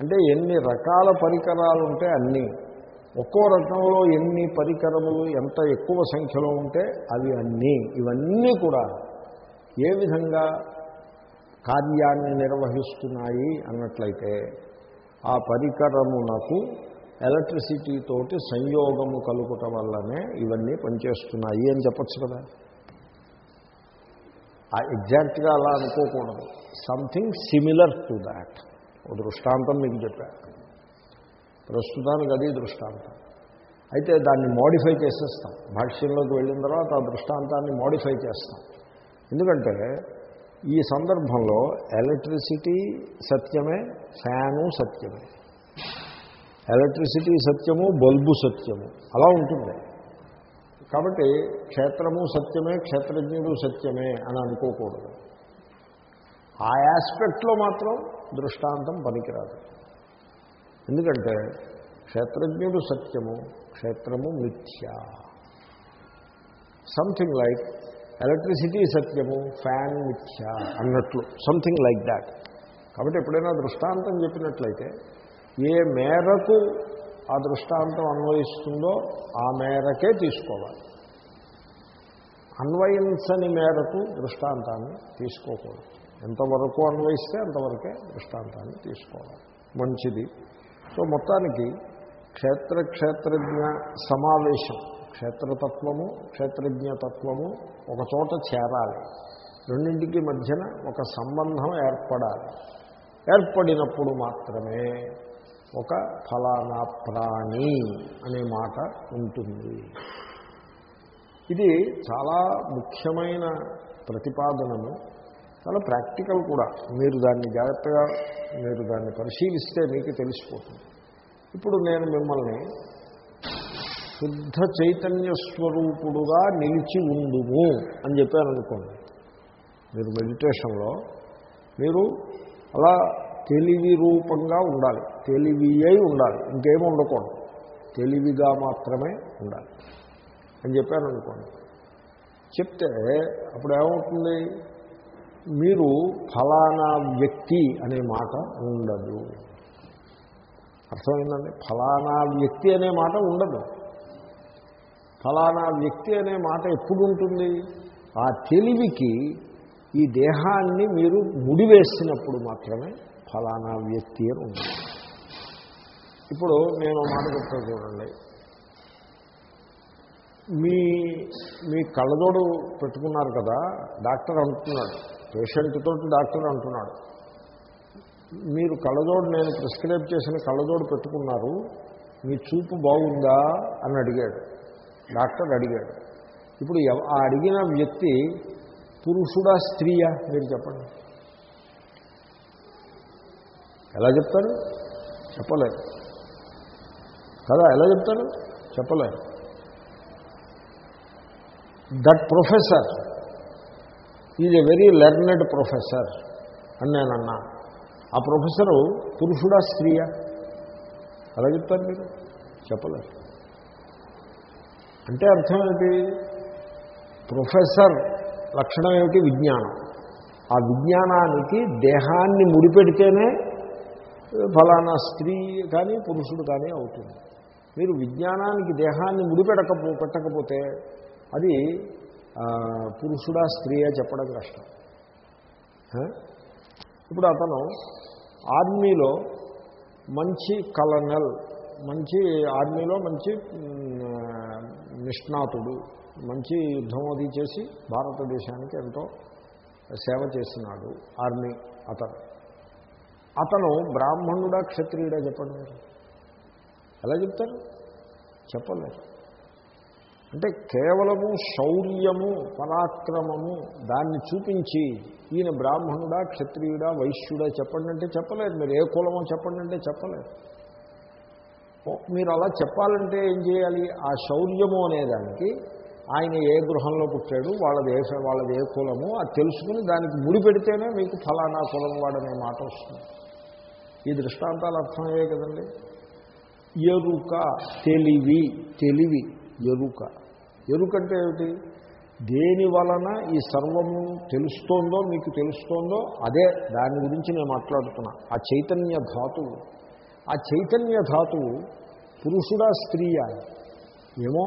అంటే ఎన్ని రకాల పరికరాలు ఉంటాయి అన్నీ. ఒక్కో రత్నంలో ఎన్ని పరికరములు ఎంత ఎక్కువ సంఖ్యలో ఉంటే అవి అన్నీ. ఇవన్నీ కూడా ఏ విధంగా కార్యాన్ని నిర్వహిస్తున్నాయి అన్నట్లయితే ఆ పరికరమునకు ఎలక్ట్రిసిటీ తోటి సంయోగము కలుగుట వల్లనే ఇవన్నీ పనిచేస్తున్నాయి అని చెప్పచ్చు కదా. ఆ ఎగ్జాక్ట్గా అలా అనుకోకూడదు. సంథింగ్ సిమిలర్ టు దాట్ ఒక దృష్టాంతం మీకు చెప్పాను ప్రస్తుతానికి అది దృష్టాంతం. అయితే దాన్ని మోడిఫై చేసేస్తాం. భాష్యంలోకి వెళ్ళిన తర్వాత ఆ దృష్టాంతాన్ని మోడిఫై చేస్తాం. ఎందుకంటే ఈ సందర్భంలో ఎలక్ట్రిసిటీ సత్యమే ఫ్యాను సత్యమే. ఎలక్ట్రిసిటీ సత్యము బల్బు సత్యము. అలా ఉంటుంది. కాబట్టి క్షేత్రము సత్యమే క్షేత్రజ్ఞుడు సత్యమే అని అనుకోకూడదు. ఆ యాస్పెక్ట్లో మాత్రం దృష్టాంతం పనికిరాదు. ఎందుకంటే క్షేత్రజ్ఞుడు సత్యము క్షేత్రము మిథ్య. సంథింగ్ లైక్ ఎలక్ట్రిసిటీ సత్యము ఫ్యాన్ మిథ్య అన్నట్లు. సంథింగ్ లైక్ దాట్ కాబట్టి ఎప్పుడైనా దృష్టాంతం చెప్పినట్లయితే ఏ మేరకు ఆ దృష్టాంతం అన్వయిస్తుందో ఆ మేరకే తీసుకోవాలి. అన్వయించని మేరకు దృష్టాంతాన్ని తీసుకోకూడదు. ఎంతవరకు అన్వయిస్తే అంతవరకే దృష్టాంతాన్ని తీసుకోవాలి. మంచిది. సో మొత్తానికి క్షేత్ర క్షేత్రజ్ఞ సమావేశం క్షేత్రతత్వము క్షేత్రజ్ఞతత్వము ఒక చోట చేరాలి. రెండింటికి మధ్యన ఒక సంబంధం ఏర్పడాలి. ఏర్పడినప్పుడు మాత్రమే ఒక ఫలానా ప్రాణి అనే మాట ఉంటుంది. ఇది చాలా ముఖ్యమైన ప్రతిపాదనము. చాలా ప్రాక్టికల్ కూడా. మీరు దాన్ని జాగ్రత్తగా మీరు దాన్ని పరిశీలిస్తే మీకు తెలిసిపోతుంది. ఇప్పుడు నేను మిమ్మల్ని శుద్ధ చైతన్య స్వరూపుడుగా నిలిచి ఉండుము అని చెప్పాను అనుకోండి మీరు మెడిటేషన్లో మీరు అలా తెలివి రూపంగా ఉండాలి. తెలివి అయి ఉండాలి. ఇంకేమి ఉండకూడదు. తెలివిగా మాత్రమే ఉండాలి అని చెప్పాను అనుకోండి చెప్తే అప్పుడు ఏమవుతుంది? మీరు ఫలానా వ్యక్తి అనే మాట ఉండదు. అర్థమైందండి? ఫలానా వ్యక్తి అనే మాట ఉండదు. ఫలానా వ్యక్తి అనే మాట ఎప్పుడు ఉంటుంది ఆ తెలివికి ఈ దేహాన్ని మీరు ముడివేసినప్పుడు మాత్రమే ఫలానా వ్యక్తి అని ఉంటుంది ఇప్పుడు నేను మాట చెప్తాను చూడండి. మీ మీ కళ్ళజోడు పెట్టుకున్నారు కదా డాక్టర్ అంటున్నాడు. పేషెంట్ తోటి డాక్టర్ అంటున్నాడు. మీరు కళ్ళజోడు నేను ప్రిస్క్రైబ్ చేసిన కళ్ళజోడు పెట్టుకున్నారు మీ చూపు బాగుందా? అని అడిగాడు. డాక్టర్ అడిగాడు. ఇప్పుడు ఆ అడిగిన వ్యక్తి పురుషుడా స్త్రీయా? మీరు చెప్పండి. ఎలా చెప్తారు? చెప్పలేదు. కదా ఎలా చెప్తారు? చెప్పలేదు. That professor is a very learned professor అని నేనన్నా. ఆ ప్రొఫెసరు పురుషుడా స్త్రీయా? అలా చెప్తారు మీరు? చెప్పలేదు. అంటే అర్థం ఏమిటి ప్రొఫెసర్ లక్షణం ఏమిటి? విజ్ఞానం. ఆ విజ్ఞానానికి దేహాన్ని ముడిపెడితేనే ఫలానా స్త్రీ కానీ పురుషుడు కానీ అవుతుంది. మీరు విజ్ఞానానికి దేహాన్ని ముడిపెట్టకపో పెట్టకపోతే అది పురుషుడా స్త్రీయా చెప్పడం కష్టం. ఇప్పుడు అతను ఆర్మీలో మంచి కలనల్ మంచి ఆర్మీలో మంచి నిష్ణాతుడు మంచి యుద్ధం అది చేసి భారతదేశానికి ఎంతో సేవ చేసినాడు ఆర్మీ అతను. అతను బ్రాహ్మణుడా క్షత్రియుడా చెప్పండి ఎలా చెప్తారు? చెప్పలేరు అంటే కేవలము శౌర్యము పరాక్రమము దాన్ని చూపించి ఈయన బ్రాహ్మణుడా క్షత్రియుడా వైశ్యుడా చెప్పండి అంటే చెప్పలేదు. మీరు ఏ కులమో చెప్పండి అంటే చెప్పలేదు. మీరు అలా చెప్పాలంటే ఏం చేయాలి? ఆ శౌర్యము అనేదానికి ఆయన ఏ గృహంలో పుట్టాడు వాళ్ళది ఏ వాళ్ళది ఏ కులము అది తెలుసుకుని దానికి ముడి పెడితేనే మీకు ఫలానా కులం వాడనే మాట వస్తుంది. ఈ దృష్టాంతాలు అర్థమయ్యాయి కదండి? ఎరుక తెలివి తెలివి ఎరుక. ఎందుకంటే ఏమిటి? దేని వలన ఈ సర్వము తెలుస్తోందో మీకు తెలుస్తోందో అదే దాని గురించి నేను మాట్లాడుతున్నా. ఆ చైతన్య ధాతువు. ఆ చైతన్య ధాతువు పురుషుడా స్త్రీయా? ఏమో?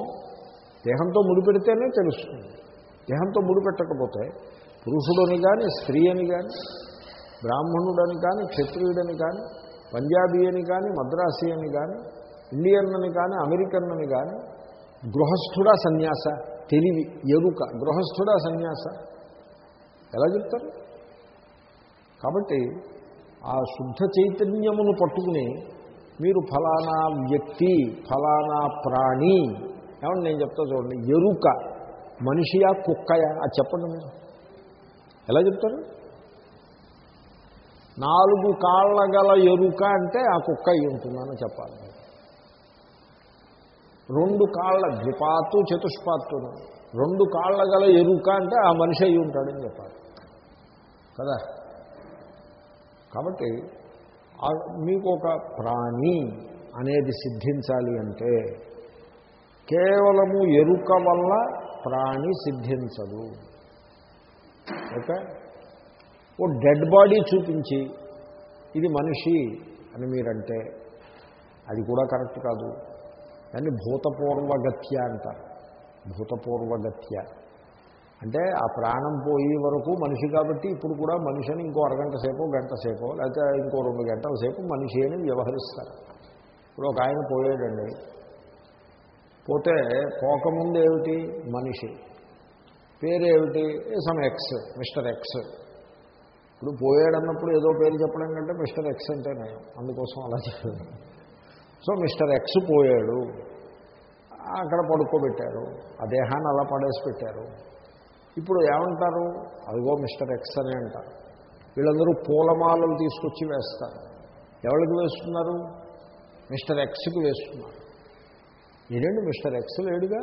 దేహంతో ముడిపెడితేనే తెలుస్తుంది. దేహంతో ముడిపెట్టకపోతే పురుషుడని కానీ స్త్రీ అని కానీ బ్రాహ్మణుడని కానీ క్షత్రియుడని కానీ పంజాబీ అని కానీ మద్రాసీ అని కానీ ఇండియన్ అని కానీ అమెరికన్ అని కానీ గృహస్థుడా సన్యాస తెలివి ఎరుక గృహస్థుడా సన్యాస. ఎలా చెప్తారు? కాబట్టి ఆ శుద్ధ చైతన్యమును పట్టుకుని మీరు ఫలానా వ్యక్తి ఫలానా ప్రాణి ఏమన్నా నేను చెప్తా చూడండి ఎరుక మనిషియా కుక్కయా? అది చెప్పండి మీరు. ఎలా చెప్తారు? నాలుగు కాళ్ళ గల ఎరుక అంటే ఆ కుక్క అయి ఉంటుందని చెప్పాలి. రెండు కాళ్ళ ద్విపాత్తు చతుష్పాత్తును రెండు కాళ్ళ గల ఎరుక అంటే ఆ మనిషి అయి ఉంటాడని చెప్పాలి. కదా? కాబట్టి మీకు ఒక ప్రాణి అనేది సిద్ధించాలి అంటే కేవలము ఎరుక వల్ల ప్రాణి సిద్ధించదు. ఓకే? ఓ డెడ్ బాడీ చూపించి ఇది మనిషి అని మీరంటే అది కూడా కరెక్ట్ కాదు. దాన్ని భూతపూర్వగత్య అంటారు. భూతపూర్వగత్య. అంటే ఆ ప్రాణం పోయే వరకు మనిషి కాబట్టి ఇప్పుడు కూడా మనిషిని ఇంకో అరగంట సేపు గంట సేపు లేకపోతే ఇంకో రెండు గంటల సేపు మనిషి అని వ్యవహరిస్తారు. ఇప్పుడు ఒక ఆయన పోయాడండి. పోతే పోకముందు ఏమిటి? మనిషి. పేరేమిటి? సమ్ ఎక్స్ మిస్టర్ ఎక్స్ ఇప్పుడు పోయాడన్నప్పుడు ఏదో పేరు చెప్పడం కంటే మిస్టర్ ఎక్స్ అంటే నేను అందుకోసం అలా చెప్పాను. సో మిస్టర్ ఎక్స్ పోయాడు. అక్కడ పడుకోబెట్టారు. ఆ దేహాన్ని అలా పడేసి పెట్టారు. ఇప్పుడు ఏమంటారు? అదిగో మిస్టర్ ఎక్స్ అని అంటారు. వీళ్ళందరూ పూలమాలలు తీసుకొచ్చి వేస్తారు. ఎవరికి వేస్తున్నారు? మిస్టర్ ఎక్స్కి వేస్తున్నారు. ఏంటండి మిస్టర్ ఎక్స్ లేడుగా?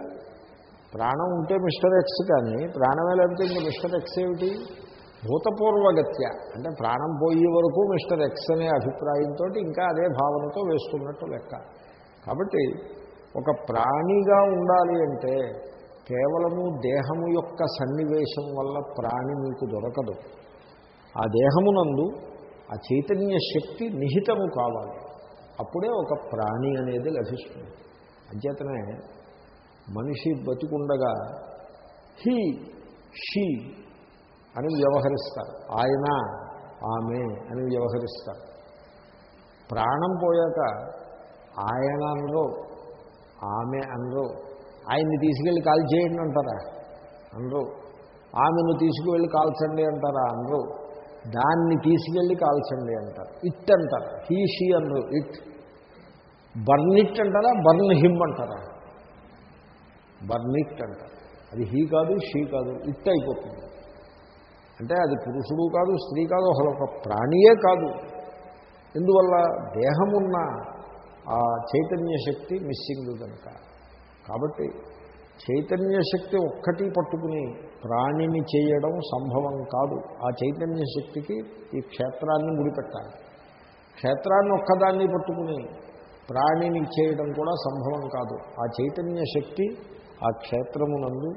ప్రాణం ఉంటే మిస్టర్ ఎక్స్ కానీ ప్రాణమే లేకపోతే ఇంకా మిస్టర్ ఎక్స్ ఏమిటి? భూతపూర్వగత్య. అంటే ప్రాణం పోయే వరకు మిస్టర్ ఎక్స్ అనే అభిప్రాయంతో ఇంకా అదే భావనతో వేస్తున్నట్టు లెక్క. కాబట్టి ఒక ప్రాణిగా ఉండాలి అంటే కేవలము దేహము యొక్క సన్నివేశం వల్ల ప్రాణి మీకు దొరకదు. ఆ దేహమునందు ఆ చైతన్య శక్తి నిహితము కావాలి. అప్పుడే ఒక ప్రాణి అనేది లభిస్తుంది. అంచేతనే మనిషి బతికుండగా హీ షీ అని వ్యవహరిస్తారు. ఆయన ఆమె అని వ్యవహరిస్తారు. ప్రాణం పోయాక ఆయన అనరు ఆమె అనరు. ఆయన్ని తీసుకెళ్ళి కాల్ చేయండి అంటారా? అనరు. ఆమెను తీసుకువెళ్ళి కాల్చండి అంటారా? అనరు. దాన్ని తీసుకెళ్ళి కాల్చండి అంటారు. ఇట్ అంటారు. హీ షీ అనరు. ఇట్. బర్న్ ఇట్ అంటారా? బర్న్ హిమ్ అంటారా? బర్న్ ఇట్ అంటారు. అది హీ కాదు షీ కాదు. ఇట్ అయిపోతుంది. అంటే అది పురుషుడు కాదు స్త్రీ కాదు అసలు ఒక ప్రాణియే కాదు. ఎందువల్ల దేహమున్న ఆ చైతన్య శక్తి మిస్సింగ్ కనుక. కాబట్టి చైతన్య శక్తి ఒక్కటి పట్టుకుని ప్రాణిని చేయడం సంభవం కాదు. ఆ చైతన్య శక్తికి ఈ క్షేత్రాన్ని ముడిపెట్టాలి. క్షేత్రాన్ని ఒక్కదాన్ని పట్టుకుని ప్రాణిని చేయడం కూడా సంభవం కాదు. ఆ చైతన్య శక్తి ఆ క్షేత్రమునందు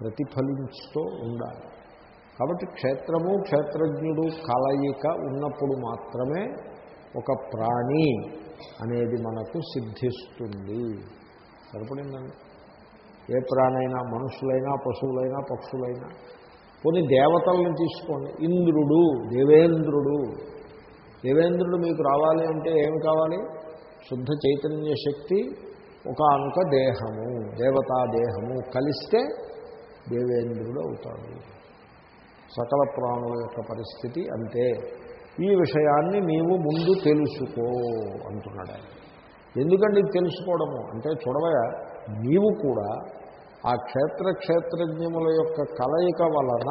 ప్రతిఫలించుతూ ఉండాలి. కాబట్టి క్షేత్రము క్షేత్రజ్ఞుడు కలయిక ఉన్నప్పుడు మాత్రమే ఒక ప్రాణి అనేది మనకు సిద్ధిస్తుంది. సరిపడిందండి. ఏ ప్రాణైనా మనుషులైనా పశువులైనా పక్షులైనా. కొన్ని దేవతలను తీసుకోండి. ఇంద్రుడు దేవేంద్రుడు. దేవేంద్రుడు మీకు రావాలి అంటే ఏమి కావాలి? శుద్ధ చైతన్య శక్తి ఒక దేహము దేవతా దేహము కలిస్తే దేవేంద్రుడు అవుతాడు. సకల ప్రాణుల యొక్క పరిస్థితి అంతే ఈ విషయాన్ని నీవు ముందు తెలుసుకో అంటున్నాడు ఆయన. ఎందుకండి తెలుసుకోవడము? అంటే చూడవయ నీవు కూడా ఆ క్షేత్ర క్షేత్రజ్ఞముల యొక్క కలయిక వలన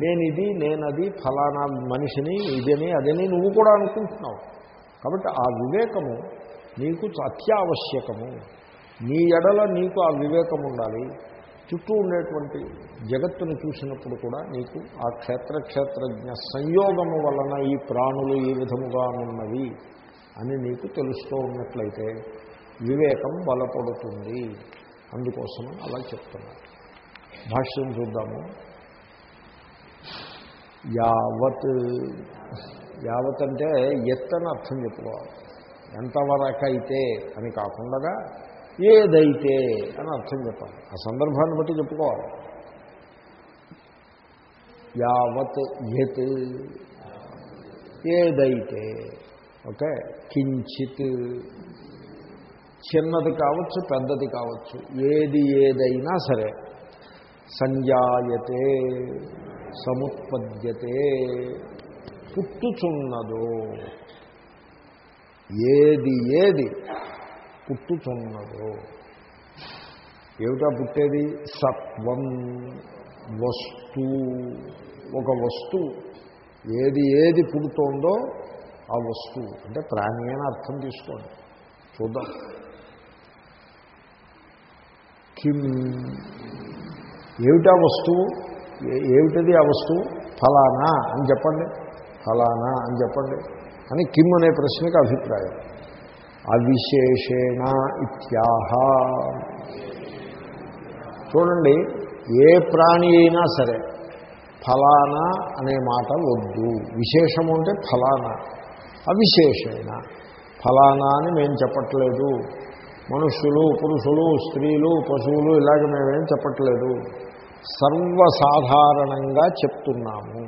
నేను ఇది నేనది ఫలానా మనిషిని ఇదని అదని నువ్వు కూడా అనుకుంటున్నావు. కాబట్టి ఆ వివేకము నీకు అత్యావశ్యకము. నీ ఎడల నీకు ఆ వివేకం ఉండాలి చుట్టూ ఉండేటువంటి జగత్తును చూసినప్పుడు కూడా నీకు ఆ క్షేత్ర క్షేత్రజ్ఞ సంయోగము వలన ఈ ప్రాణులు ఈ విధముగా ఉన్నవి అని నీకు తెలుస్తూ ఉన్నట్లయితే వివేకం బలపడుతుంది. అందుకోసం అలా చెప్తున్నారు. భాష్యం చూద్దాము. యావత్ యావత్ అంటే ఎత్తని అర్థం చెప్పుకోవాలి. ఎంతవరకైతే అని కాకుండా ఏదైతే అని అర్థం చెప్పాలి. ఆ సందర్భాన్ని బట్టి చెప్పుకోవాలి. యావత్ యత్ ఏదైతే ఓకే కించిత్ చిన్నది కావచ్చు పెద్దది కావచ్చు ఏది ఏదైనా సరే సంజాయతే సముత్పద్యతే పుట్టుచున్నదో ఏది ఏది పుట్టుచున్నదో. ఏమిటా పుట్టేది? సత్వం వస్తు. ఒక వస్తువు ఏది ఏది పుడుతోందో ఆ వస్తువు అంటే ప్రాణి అని అర్థం తీసుకోండి. చూద్దాం. కిం. ఏమిటా వస్తువు ఏమిటది ఆ వస్తువు ఫలానా అని చెప్పండి. ఫలానా అని చెప్పండి. అని కిమ్ అనే ప్రశ్నకి అభిప్రాయం. అవిశేషేణ ఇత్యాహ. చూడండి ఏ ప్రాణి అయినా సరే ఫలానా అనే మాట వద్దు. విశేషము అంటే ఫలానా. అవిశేషేణ. ఫలానా అని మేము చెప్పట్లేదు. మనుషులు పురుషులు స్త్రీలు పశువులు ఇలాగ మేమేం చెప్పట్లేదు. సర్వసాధారణంగా చెప్తున్నాము.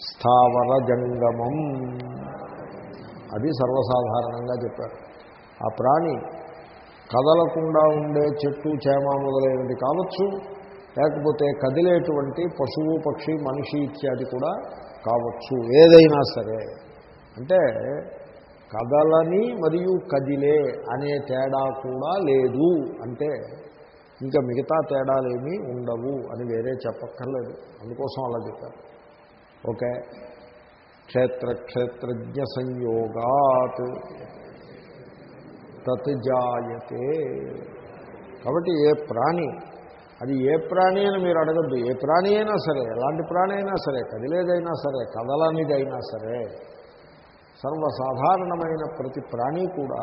స్థావర జంగమం. అది సర్వసాధారణంగా చెప్పారు. ఆ ప్రాణి కదలకుండా ఉండే చెట్టు చేమ మొదలైనది కావచ్చు లేకపోతే కదిలేటువంటి పశువు పక్షి మనిషి ఇత్యాది కూడా కావచ్చు ఏదైనా సరే. అంటే కదలని మరియు కదిలే అనే తేడా కూడా లేదు. అంటే ఇంకా మిగతా తేడాలేమీ ఉండవు అని వేరే చెప్పక్కర్లేదు. అందుకోసం అలా చెప్పారు. ఓకే? క్షేత్రక్షేత్రజ్ఞ సంయోగాత్ తత్ జాయతే. కాబట్టి ఏ ప్రాణి అది ఏ ప్రాణి అని మీరు అడగద్దు. ఏ ప్రాణి అయినా సరే ఎలాంటి ప్రాణి అయినా సరే కదిలేదైనా సరే కదలనిదైనా సరే సర్వసాధారణమైన ప్రతి ప్రాణి కూడా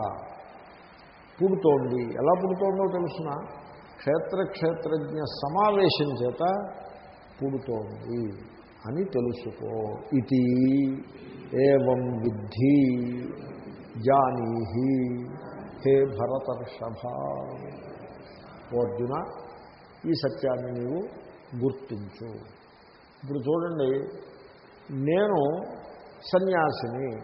పుడుతోంది. ఎలా పుడుతోందో తెలుసిన? క్షేత్రక్షేత్రజ్ఞ సమావేశం చేత పుడుతోంది. అని తెలుసుకో. ఇది ఏం విద్ధి జానీహి. హే భరతర్షభ. అర్జున ఈ సత్యాన్ని నీవు గుర్తించు. ఇప్పుడు చూడండి నేను సన్యాసిని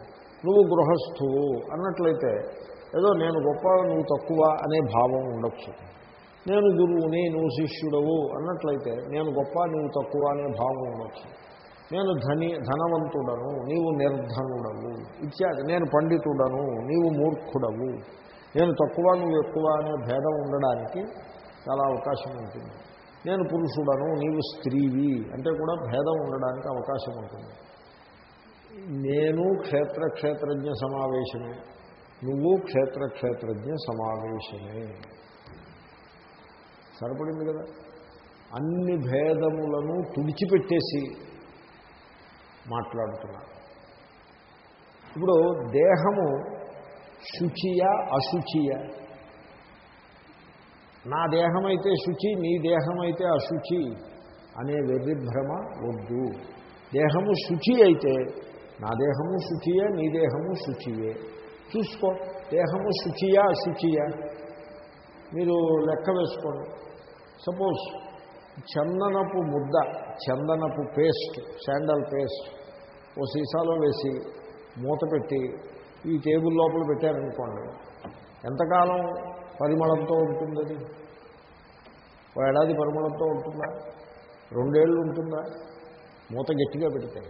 నువ్వు గృహస్థువు అన్నట్లయితే ఏదో నేను గొప్ప నువ్వు తక్కువ అనే భావం ఉండొచ్చు. నేను గురువుని నువ్వు శిష్యుడవు అన్నట్లయితే నేను గొప్ప నువ్వు తక్కువ అనే భావం ఉండొచ్చు. నేను ధని ధనవంతుడను నీవు నిర్ధనుడవు. ఇత్యాది నేను పండితుడను నీవు మూర్ఖుడవు. నేను తక్కువ నువ్వు ఎక్కువ అనే భేదం ఉండడానికి చాలా అవకాశం ఉంటుంది. నేను పురుషుడను నీవు స్త్రీవి అంటే కూడా భేదం ఉండడానికి అవకాశం ఉంటుంది. నేను క్షేత్ర క్షేత్రజ్ఞ సమావేశమే. నువ్వు క్షేత్ర క్షేత్రజ్ఞ సమావేశమే. సరిపడింది కదా? అన్ని భేదములను తుడిచిపెట్టేసి మాట్లాడుతున్నారు ఇప్పుడు దేహము శుచియా అశుచియా? నా దేహమైతే శుచి నీ దేహమైతే అశుచి అనే వెర్రిభ్రమ వద్దు. దేహము శుచి అయితే నా దేహము శుచియే నీ దేహము శుచియే. చూసుకో దేహము శుచియా అశుచియా? మీరు లెక్క వేసుకోండి. సపోజ్ చందనపు ముద్ద చందనపు పేస్ట్ శాండల్ పేస్ట్ ఓ సీసాలో వేసి మూత పెట్టి ఈ టేబుల్ లోపల పెట్టారనుకోండి ఎంతకాలం పరిమళంతో ఉంటుంది అది ఓ ఏడాది పరిమళంతో ఉంటుందా? రెండేళ్ళు ఉంటుందా? మూత గట్టిగా పెడితే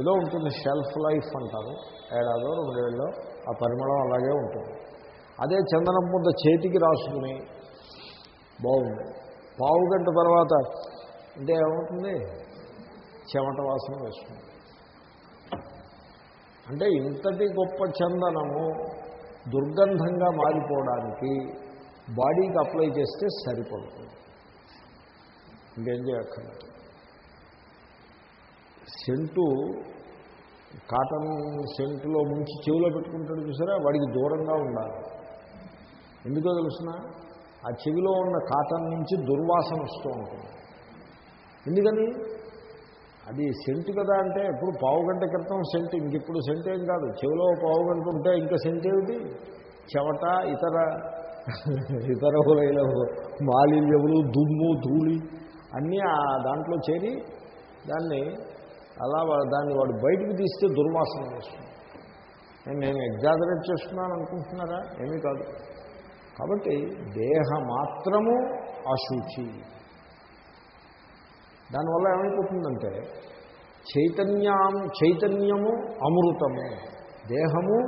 ఏదో ఉంటుంది షెల్ఫ్ లైఫ్ అంటారు. ఏడాదో రెండేళ్ళలో ఆ పరిమళం అలాగే ఉంటుంది. అదే చందనం ముద్ద చేతికి రాసుకుని బాగుంది. పావు గంట తర్వాత అంటే ఏమవుతుంది? చెమట వాసన వేస్తుంది. అంటే ఇంతటి గొప్ప చందనము దుర్గంధంగా మారిపోవడానికి బాడీకి అప్లై చేస్తే సరిపడుతుంది. ఇంకేం చేయక్కర్లేదు. సెంటు కాటన్ సెంటులో ముంచి చెవిలో పెట్టుకుంటాడు చూసారా? వాడికి దూరంగా ఉండాలి. ఎందుకో తెలుసిన? ఆ చెవిలో ఉన్న కాటన్ నుంచి దుర్వాసన వస్తూ ఉంటుంది. ఎందుకని? అది సెంటు కదా అంటే ఇప్పుడు పావు గంట క్రితం సెంటు ఇంకిప్పుడు సెంట్ ఏం కాదు. చెవిలో పావు గంట ఉంటే ఇంకా సెంట్ ఏమిటి? చెమట ఇతర ఇతర మాలిన్యములు దుమ్ము ధూళి అన్నీ ఆ దాంట్లో చేరి దాన్ని అలా దాన్ని వాడు బయటికి తీస్తే దుర్వాసన వస్తుంది. నేను ఎగ్జాగరేట్ చేస్తున్నాను అనుకుంటున్నారా? ఏమీ కాదు. కాబట్టి దేహ మాత్రము అశుచి. దానివల్ల ఏమైపోతుందంటే చైతన్యం చైతన్యము అమృతము దేహము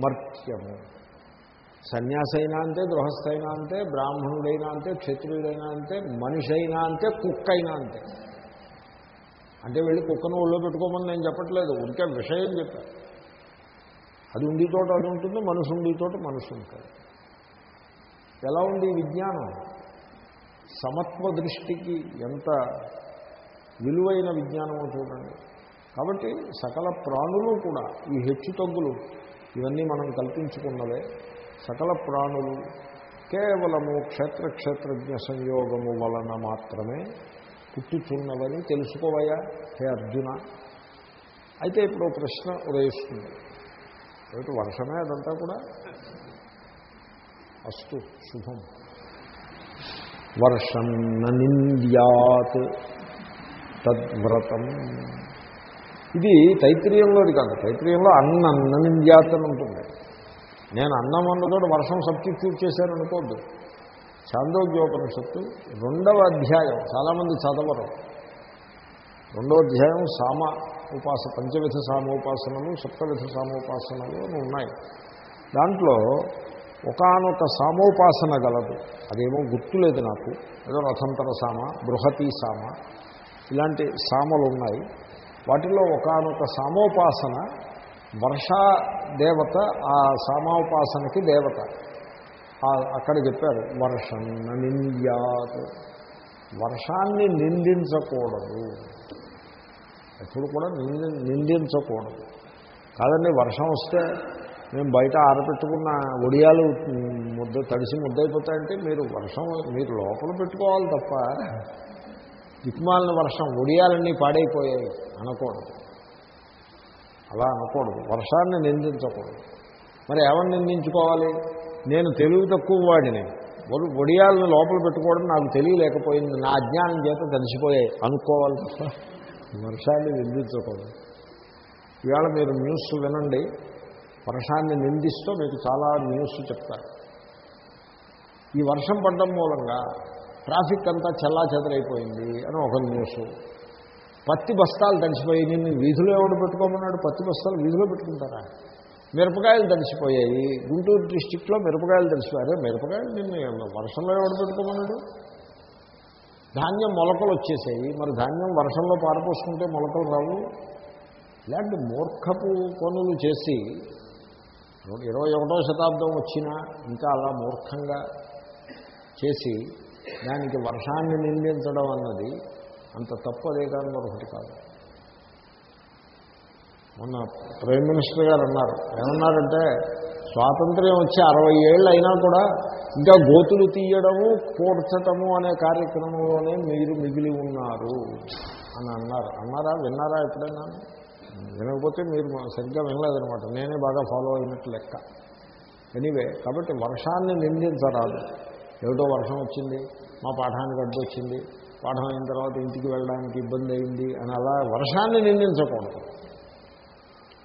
మర్త్యము. సన్యాసైనా అంతే గృహస్థైనా అంతే బ్రాహ్మణుడైనా అంతే క్షత్రియుడైనా అంతే మనిషి అయినా అంతే కుక్క అయినా అంతే. అంటే వెళ్ళి కుక్కను ఒళ్ళో పెట్టుకోమని నేను చెప్పట్లేదు ఉంటే విషయం చెప్పాను అది ఉండి తోట అది ఉంటుంది మనసు ఉండి తోట మనసు ఉంటుంది. ఎలా ఉంది విజ్ఞానం? సమత్వ దృష్టికి ఎంత విలువైన విజ్ఞానమో చూడండి. కాబట్టి సకల ప్రాణులు కూడా ఈ హెచ్చు తగ్గులు ఇవన్నీ మనం కల్పించుకున్నవే. సకల ప్రాణులు కేవలము క్షేత్ర క్షేత్రజ్ఞ సంయోగము వలన మాత్రమే పుట్టుచున్నవని తెలుసుకోవయా? హే అర్జున! అయితే ఇప్పుడు ప్రశ్న ఉదయిస్తుంది. ఏమిటి వర్షమే అదంతా కూడా? అస్తు శుభం. వర్షం నింద్యాత్ తద్వ్రతం. ఇది తైత్రీయంలోది కాదు. తైత్రీయంలో అన్న అన్న నింద్యాత్ అని ఉంటుంది. నేను అన్నం అన్నతో వర్షం సబ్స్టిట్యూట్ చేశాను అనుకోద్దు. చాందోగ్యోపనిషత్తు రెండవ అధ్యాయం. చాలామంది చదవరు. రెండవ అధ్యాయం సామ ఉపాస పంచవిధ సామోపాసనలు సప్తవిధ సామోపాసనలు అని ఉన్నాయి. దాంట్లో ఒకనొక సామోపాసన గలదు. అదేమో గుర్తులేదు నాకు. ఏదో రథంతర సామ బృహతి సామ ఇలాంటి సామలు ఉన్నాయి వాటిలో ఒకనొక సామోపాసన వర్షా దేవత ఆ సామోపాసనకి దేవత. అక్కడ చెప్పారు వర్షం నింద్యాత్. వర్షాన్ని నిందించకూడదు. ఎప్పుడు కూడా నింది నిందించకూడదు. కాదండి వర్షం వస్తే మేము బయట ఆరబెట్టుకున్న ఒడియాలు ముద్ద తడిసి ముద్దయిపోతాయంటే మీరు వర్షం మీరు లోపల పెట్టుకోవాలి తప్ప దిక్మాలిన వర్షం ఒడియాలన్నీ పాడైపోయాయి అనకూడదు. అలా అనకూడదు. వర్షాన్ని నిందించకూడదు. మరి ఎవరిని నిందించుకోవాలి? నేను తెలివి తక్కువ వాడిని. ఒడియాలను లోపల పెట్టుకోవడం నాకు తెలియలేకపోయింది. నా అజ్ఞానం చేత తెలిసిపోయాయి అనుకోవాలి తప్ప వర్షాన్ని నిందించకూడదు. ఇవాళ మీరు న్యూస్ వినండి. వర్షాన్ని నిందిస్తూ మీకు చాలా న్యూస్ చెప్తారు. ఈ వర్షం పడడం మూలంగా ట్రాఫిక్ అంతా చల్లా చెదరైపోయింది అని ఒక న్యూస్ పత్తి బస్తాలు తడిసిపోయి నిన్ను వీధిలో ఎవడు పెట్టుకోమన్నాడు? పత్తి బస్తాలు వీధిలో పెట్టుకుంటారా? మిరపకాయలు తడిసిపోయాయి గుంటూరు డిస్టిక్లో మిరపకాయలు తడిసిపోయారు మిరపకాయలు నిన్ను వర్షంలో ఎవడు పెట్టుకోమన్నాడు? ధాన్యం మొలకలు వచ్చేసాయి. మరి ధాన్యం వర్షంలో పారపోసుకుంటే మొలకలు రావు? ఇలాంటి మూర్ఖపు పనులు చేసి ఇరవై ఒకటో శతాబ్దం వచ్చినా ఇంకా అలా మూర్ఖంగా చేసి దానికి వర్షాన్ని నిందించడం అన్నది అంత తప్పు అదే కానీ మరొకటి కాదు. మొన్న ప్రైమ్ మినిస్టర్ గారు అన్నారు. ఏమన్నారంటే స్వాతంత్ర్యం వచ్చి అరవై ఏళ్ళు అయినా కూడా ఇంకా గోతులు తీయడము పూడ్చటము అనే కార్యక్రమంలోనే మీరు మిగిలి ఉన్నారు అని అన్నారు. అన్నారా? విన్నారా ఎప్పుడైనా? వినకపోతే మీరు సరిగ్గా వినలేదనమాట నేనే బాగా ఫాలో అయినట్టు లెక్క. ఎనీవే కాబట్టి వర్షాన్ని నిందించరాదు. ఏమిటో వర్షం వచ్చింది మా పాఠానికి అడ్డు వచ్చింది పాఠం అయిన తర్వాత ఇంటికి వెళ్ళడానికి ఇబ్బంది అయింది అని అలా వర్షాన్ని నిందించకూడదు.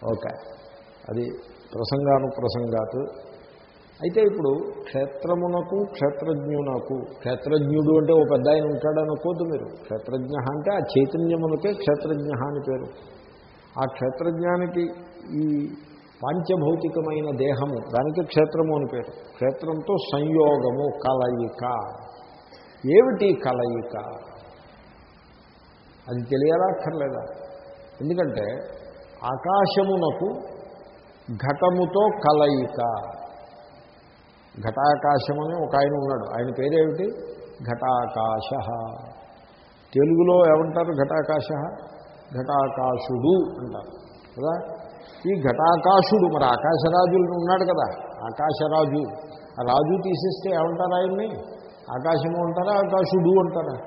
ఓకే. అది ప్రసంగానుప్రసంగాత్. అయితే ఇప్పుడు క్షేత్రమునకు క్షేత్రజ్ఞునకు క్షేత్రజ్ఞుడు అంటే ఓ పెద్ద ఆయన ఉంటాడనుకోద్దు మీరు. క్షేత్రజ్ఞ అంటే ఆ చైతన్యమునకే క్షేత్రజ్ఞ అని పేరు. ఆ క్షేత్రజ్ఞానికి ఈ పాంచభౌతికమైన దేహము దానికి క్షేత్రము అని పేరు. క్షేత్రంతో సంయోగము కలయిక. ఏమిటి కలయిక? అది తెలియాలా అక్కర్లేదా? ఎందుకంటే ఆకాశమునకు ఘటముతో కలయిక. ఘటాకాశమని ఒక ఆయన ఉన్నాడు. ఆయన పేరేమిటి? ఘటాకాశ. తెలుగులో ఏమంటారు ఘటాకాశ? ఘటాకాశుడు అంటారు. కదా? ఈ ఘటాకాశుడు మరి ఆకాశరాజు ఉన్నాడు కదా. ఆకాశరాజు. ఆ రాజు తీసేస్తే ఏమంటారు ఆయన్ని? ఆకాశము అంటారా? ఆకాశుడు అంటారా?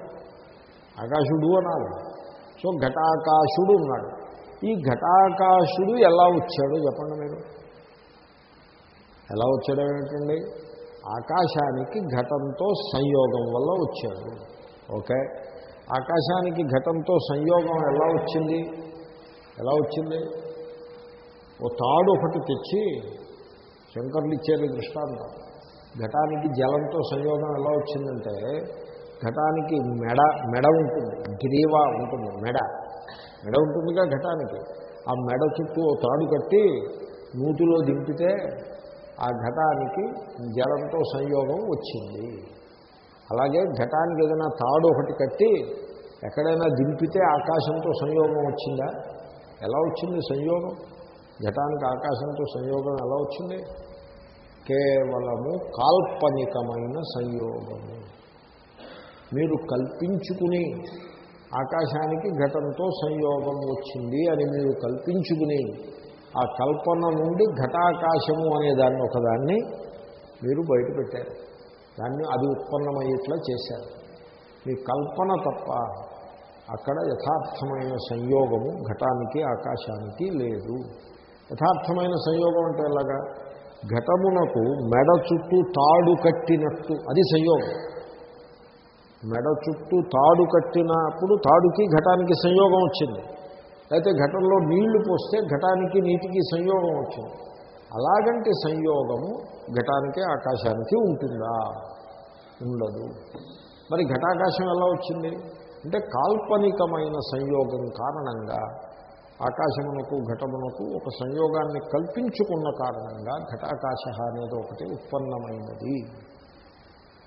ఆకాశుడు అనాలి. సో ఘటాకాశుడు ఉన్నాడు. ఈ ఘటాకాశుడు ఎలా వచ్చాడో చెప్పండి మీరు. ఎలా వచ్చాడో ఏమిటండి? ఆకాశానికి ఘటంతో సంయోగం వల్ల వచ్చాడు. ఓకే? ఆకాశానికి ఘటంతో సంయోగం ఎలా వచ్చింది? ఎలా వచ్చింది? ఓ తాడు ఒకటి తెచ్చి శంకర్లు ఇచ్చేది దృష్టాంతం. ఘటానికి జలంతో సంయోగం ఎలా వచ్చిందంటే ఘటానికి మెడ మెడ ఉంటుంది గ్రీవా ఉంటుంది మెడ. మెడ ఉంటుందిగా ఘటానికి. ఆ మెడ చుట్టూ ఓ తాడు కట్టి నూతిలో దింపితే ఆ ఘటానికి జలంతో సంయోగం వచ్చింది. అలాగే ఘటానికి ఏదైనా తాడు ఒకటి కట్టి ఎక్కడైనా దింపితే ఆకాశంతో సంయోగం వచ్చిందా? ఎలా వచ్చింది సంయోగం? ఘటానికి ఆకాశంతో సంయోగం ఎలా వచ్చింది? కేవలము కాల్పనికమైన సంయోగము. మీరు కల్పించుకుని ఆకాశానికి ఘటంతో సంయోగం వచ్చింది అని మీరు కల్పించుకుని ఆ కల్పన నుండి ఘటాకాశము అనే దాన్ని ఒకదాన్ని మీరు బయటపెట్టారు. దాన్ని అది ఉత్పన్నమయ్యేట్లా చేశారు. మీ కల్పన తప్ప అక్కడ యథార్థమైన సంయోగము ఘటానికి ఆకాశానికి లేదు. యథార్థమైన సంయోగం అంటే ఎలాగా? ఘటమునకు మెడ చుట్టూ తాడు కట్టినట్టు అది సంయోగం. మెడ చుట్టూ తాడు కట్టినప్పుడు తాడుకి ఘటానికి సంయోగం వచ్చింది. అయితే ఘటంలో నీళ్ళు పోస్తే ఘటానికి నీటికి సంయోగం వచ్చింది. అలాగంటి సంయోగము ఘటానికి ఆకాశానికి ఉంటుందా? ఉండదు. మరి ఘటాకాశం ఎలా వచ్చింది? అంటే కాల్పనికమైన సంయోగం కారణంగా ఆకాశమునకు ఘటమునకు ఒక సంయోగాన్ని కల్పించుకున్న కారణంగా ఘటాకాశ అనేది ఒకటి ఉత్పన్నమైనది.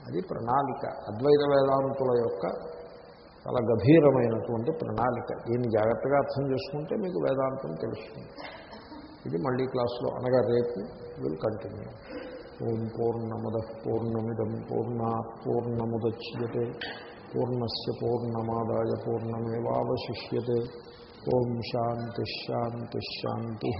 అది ప్రణాళిక. అద్వైత వేదాంతుల యొక్క చాలా గభీరమైనటువంటి ప్రణాళిక. దీన్ని జాగ్రత్తగా అర్థం చేసుకుంటే మీకు వేదాంతం తెలుస్తుంది. ఇది మళ్ళీ క్లాస్లో అనగా రేపు విల్ కంటిన్యూ. ఓం పూర్ణముద పూర్ణమిదం పూర్ణా పూర్ణముద్యతే పూర్ణస్ పూర్ణమాదాయ పూర్ణమేవాశిష్యతే ఓం శాంతిశాంతిశాంతి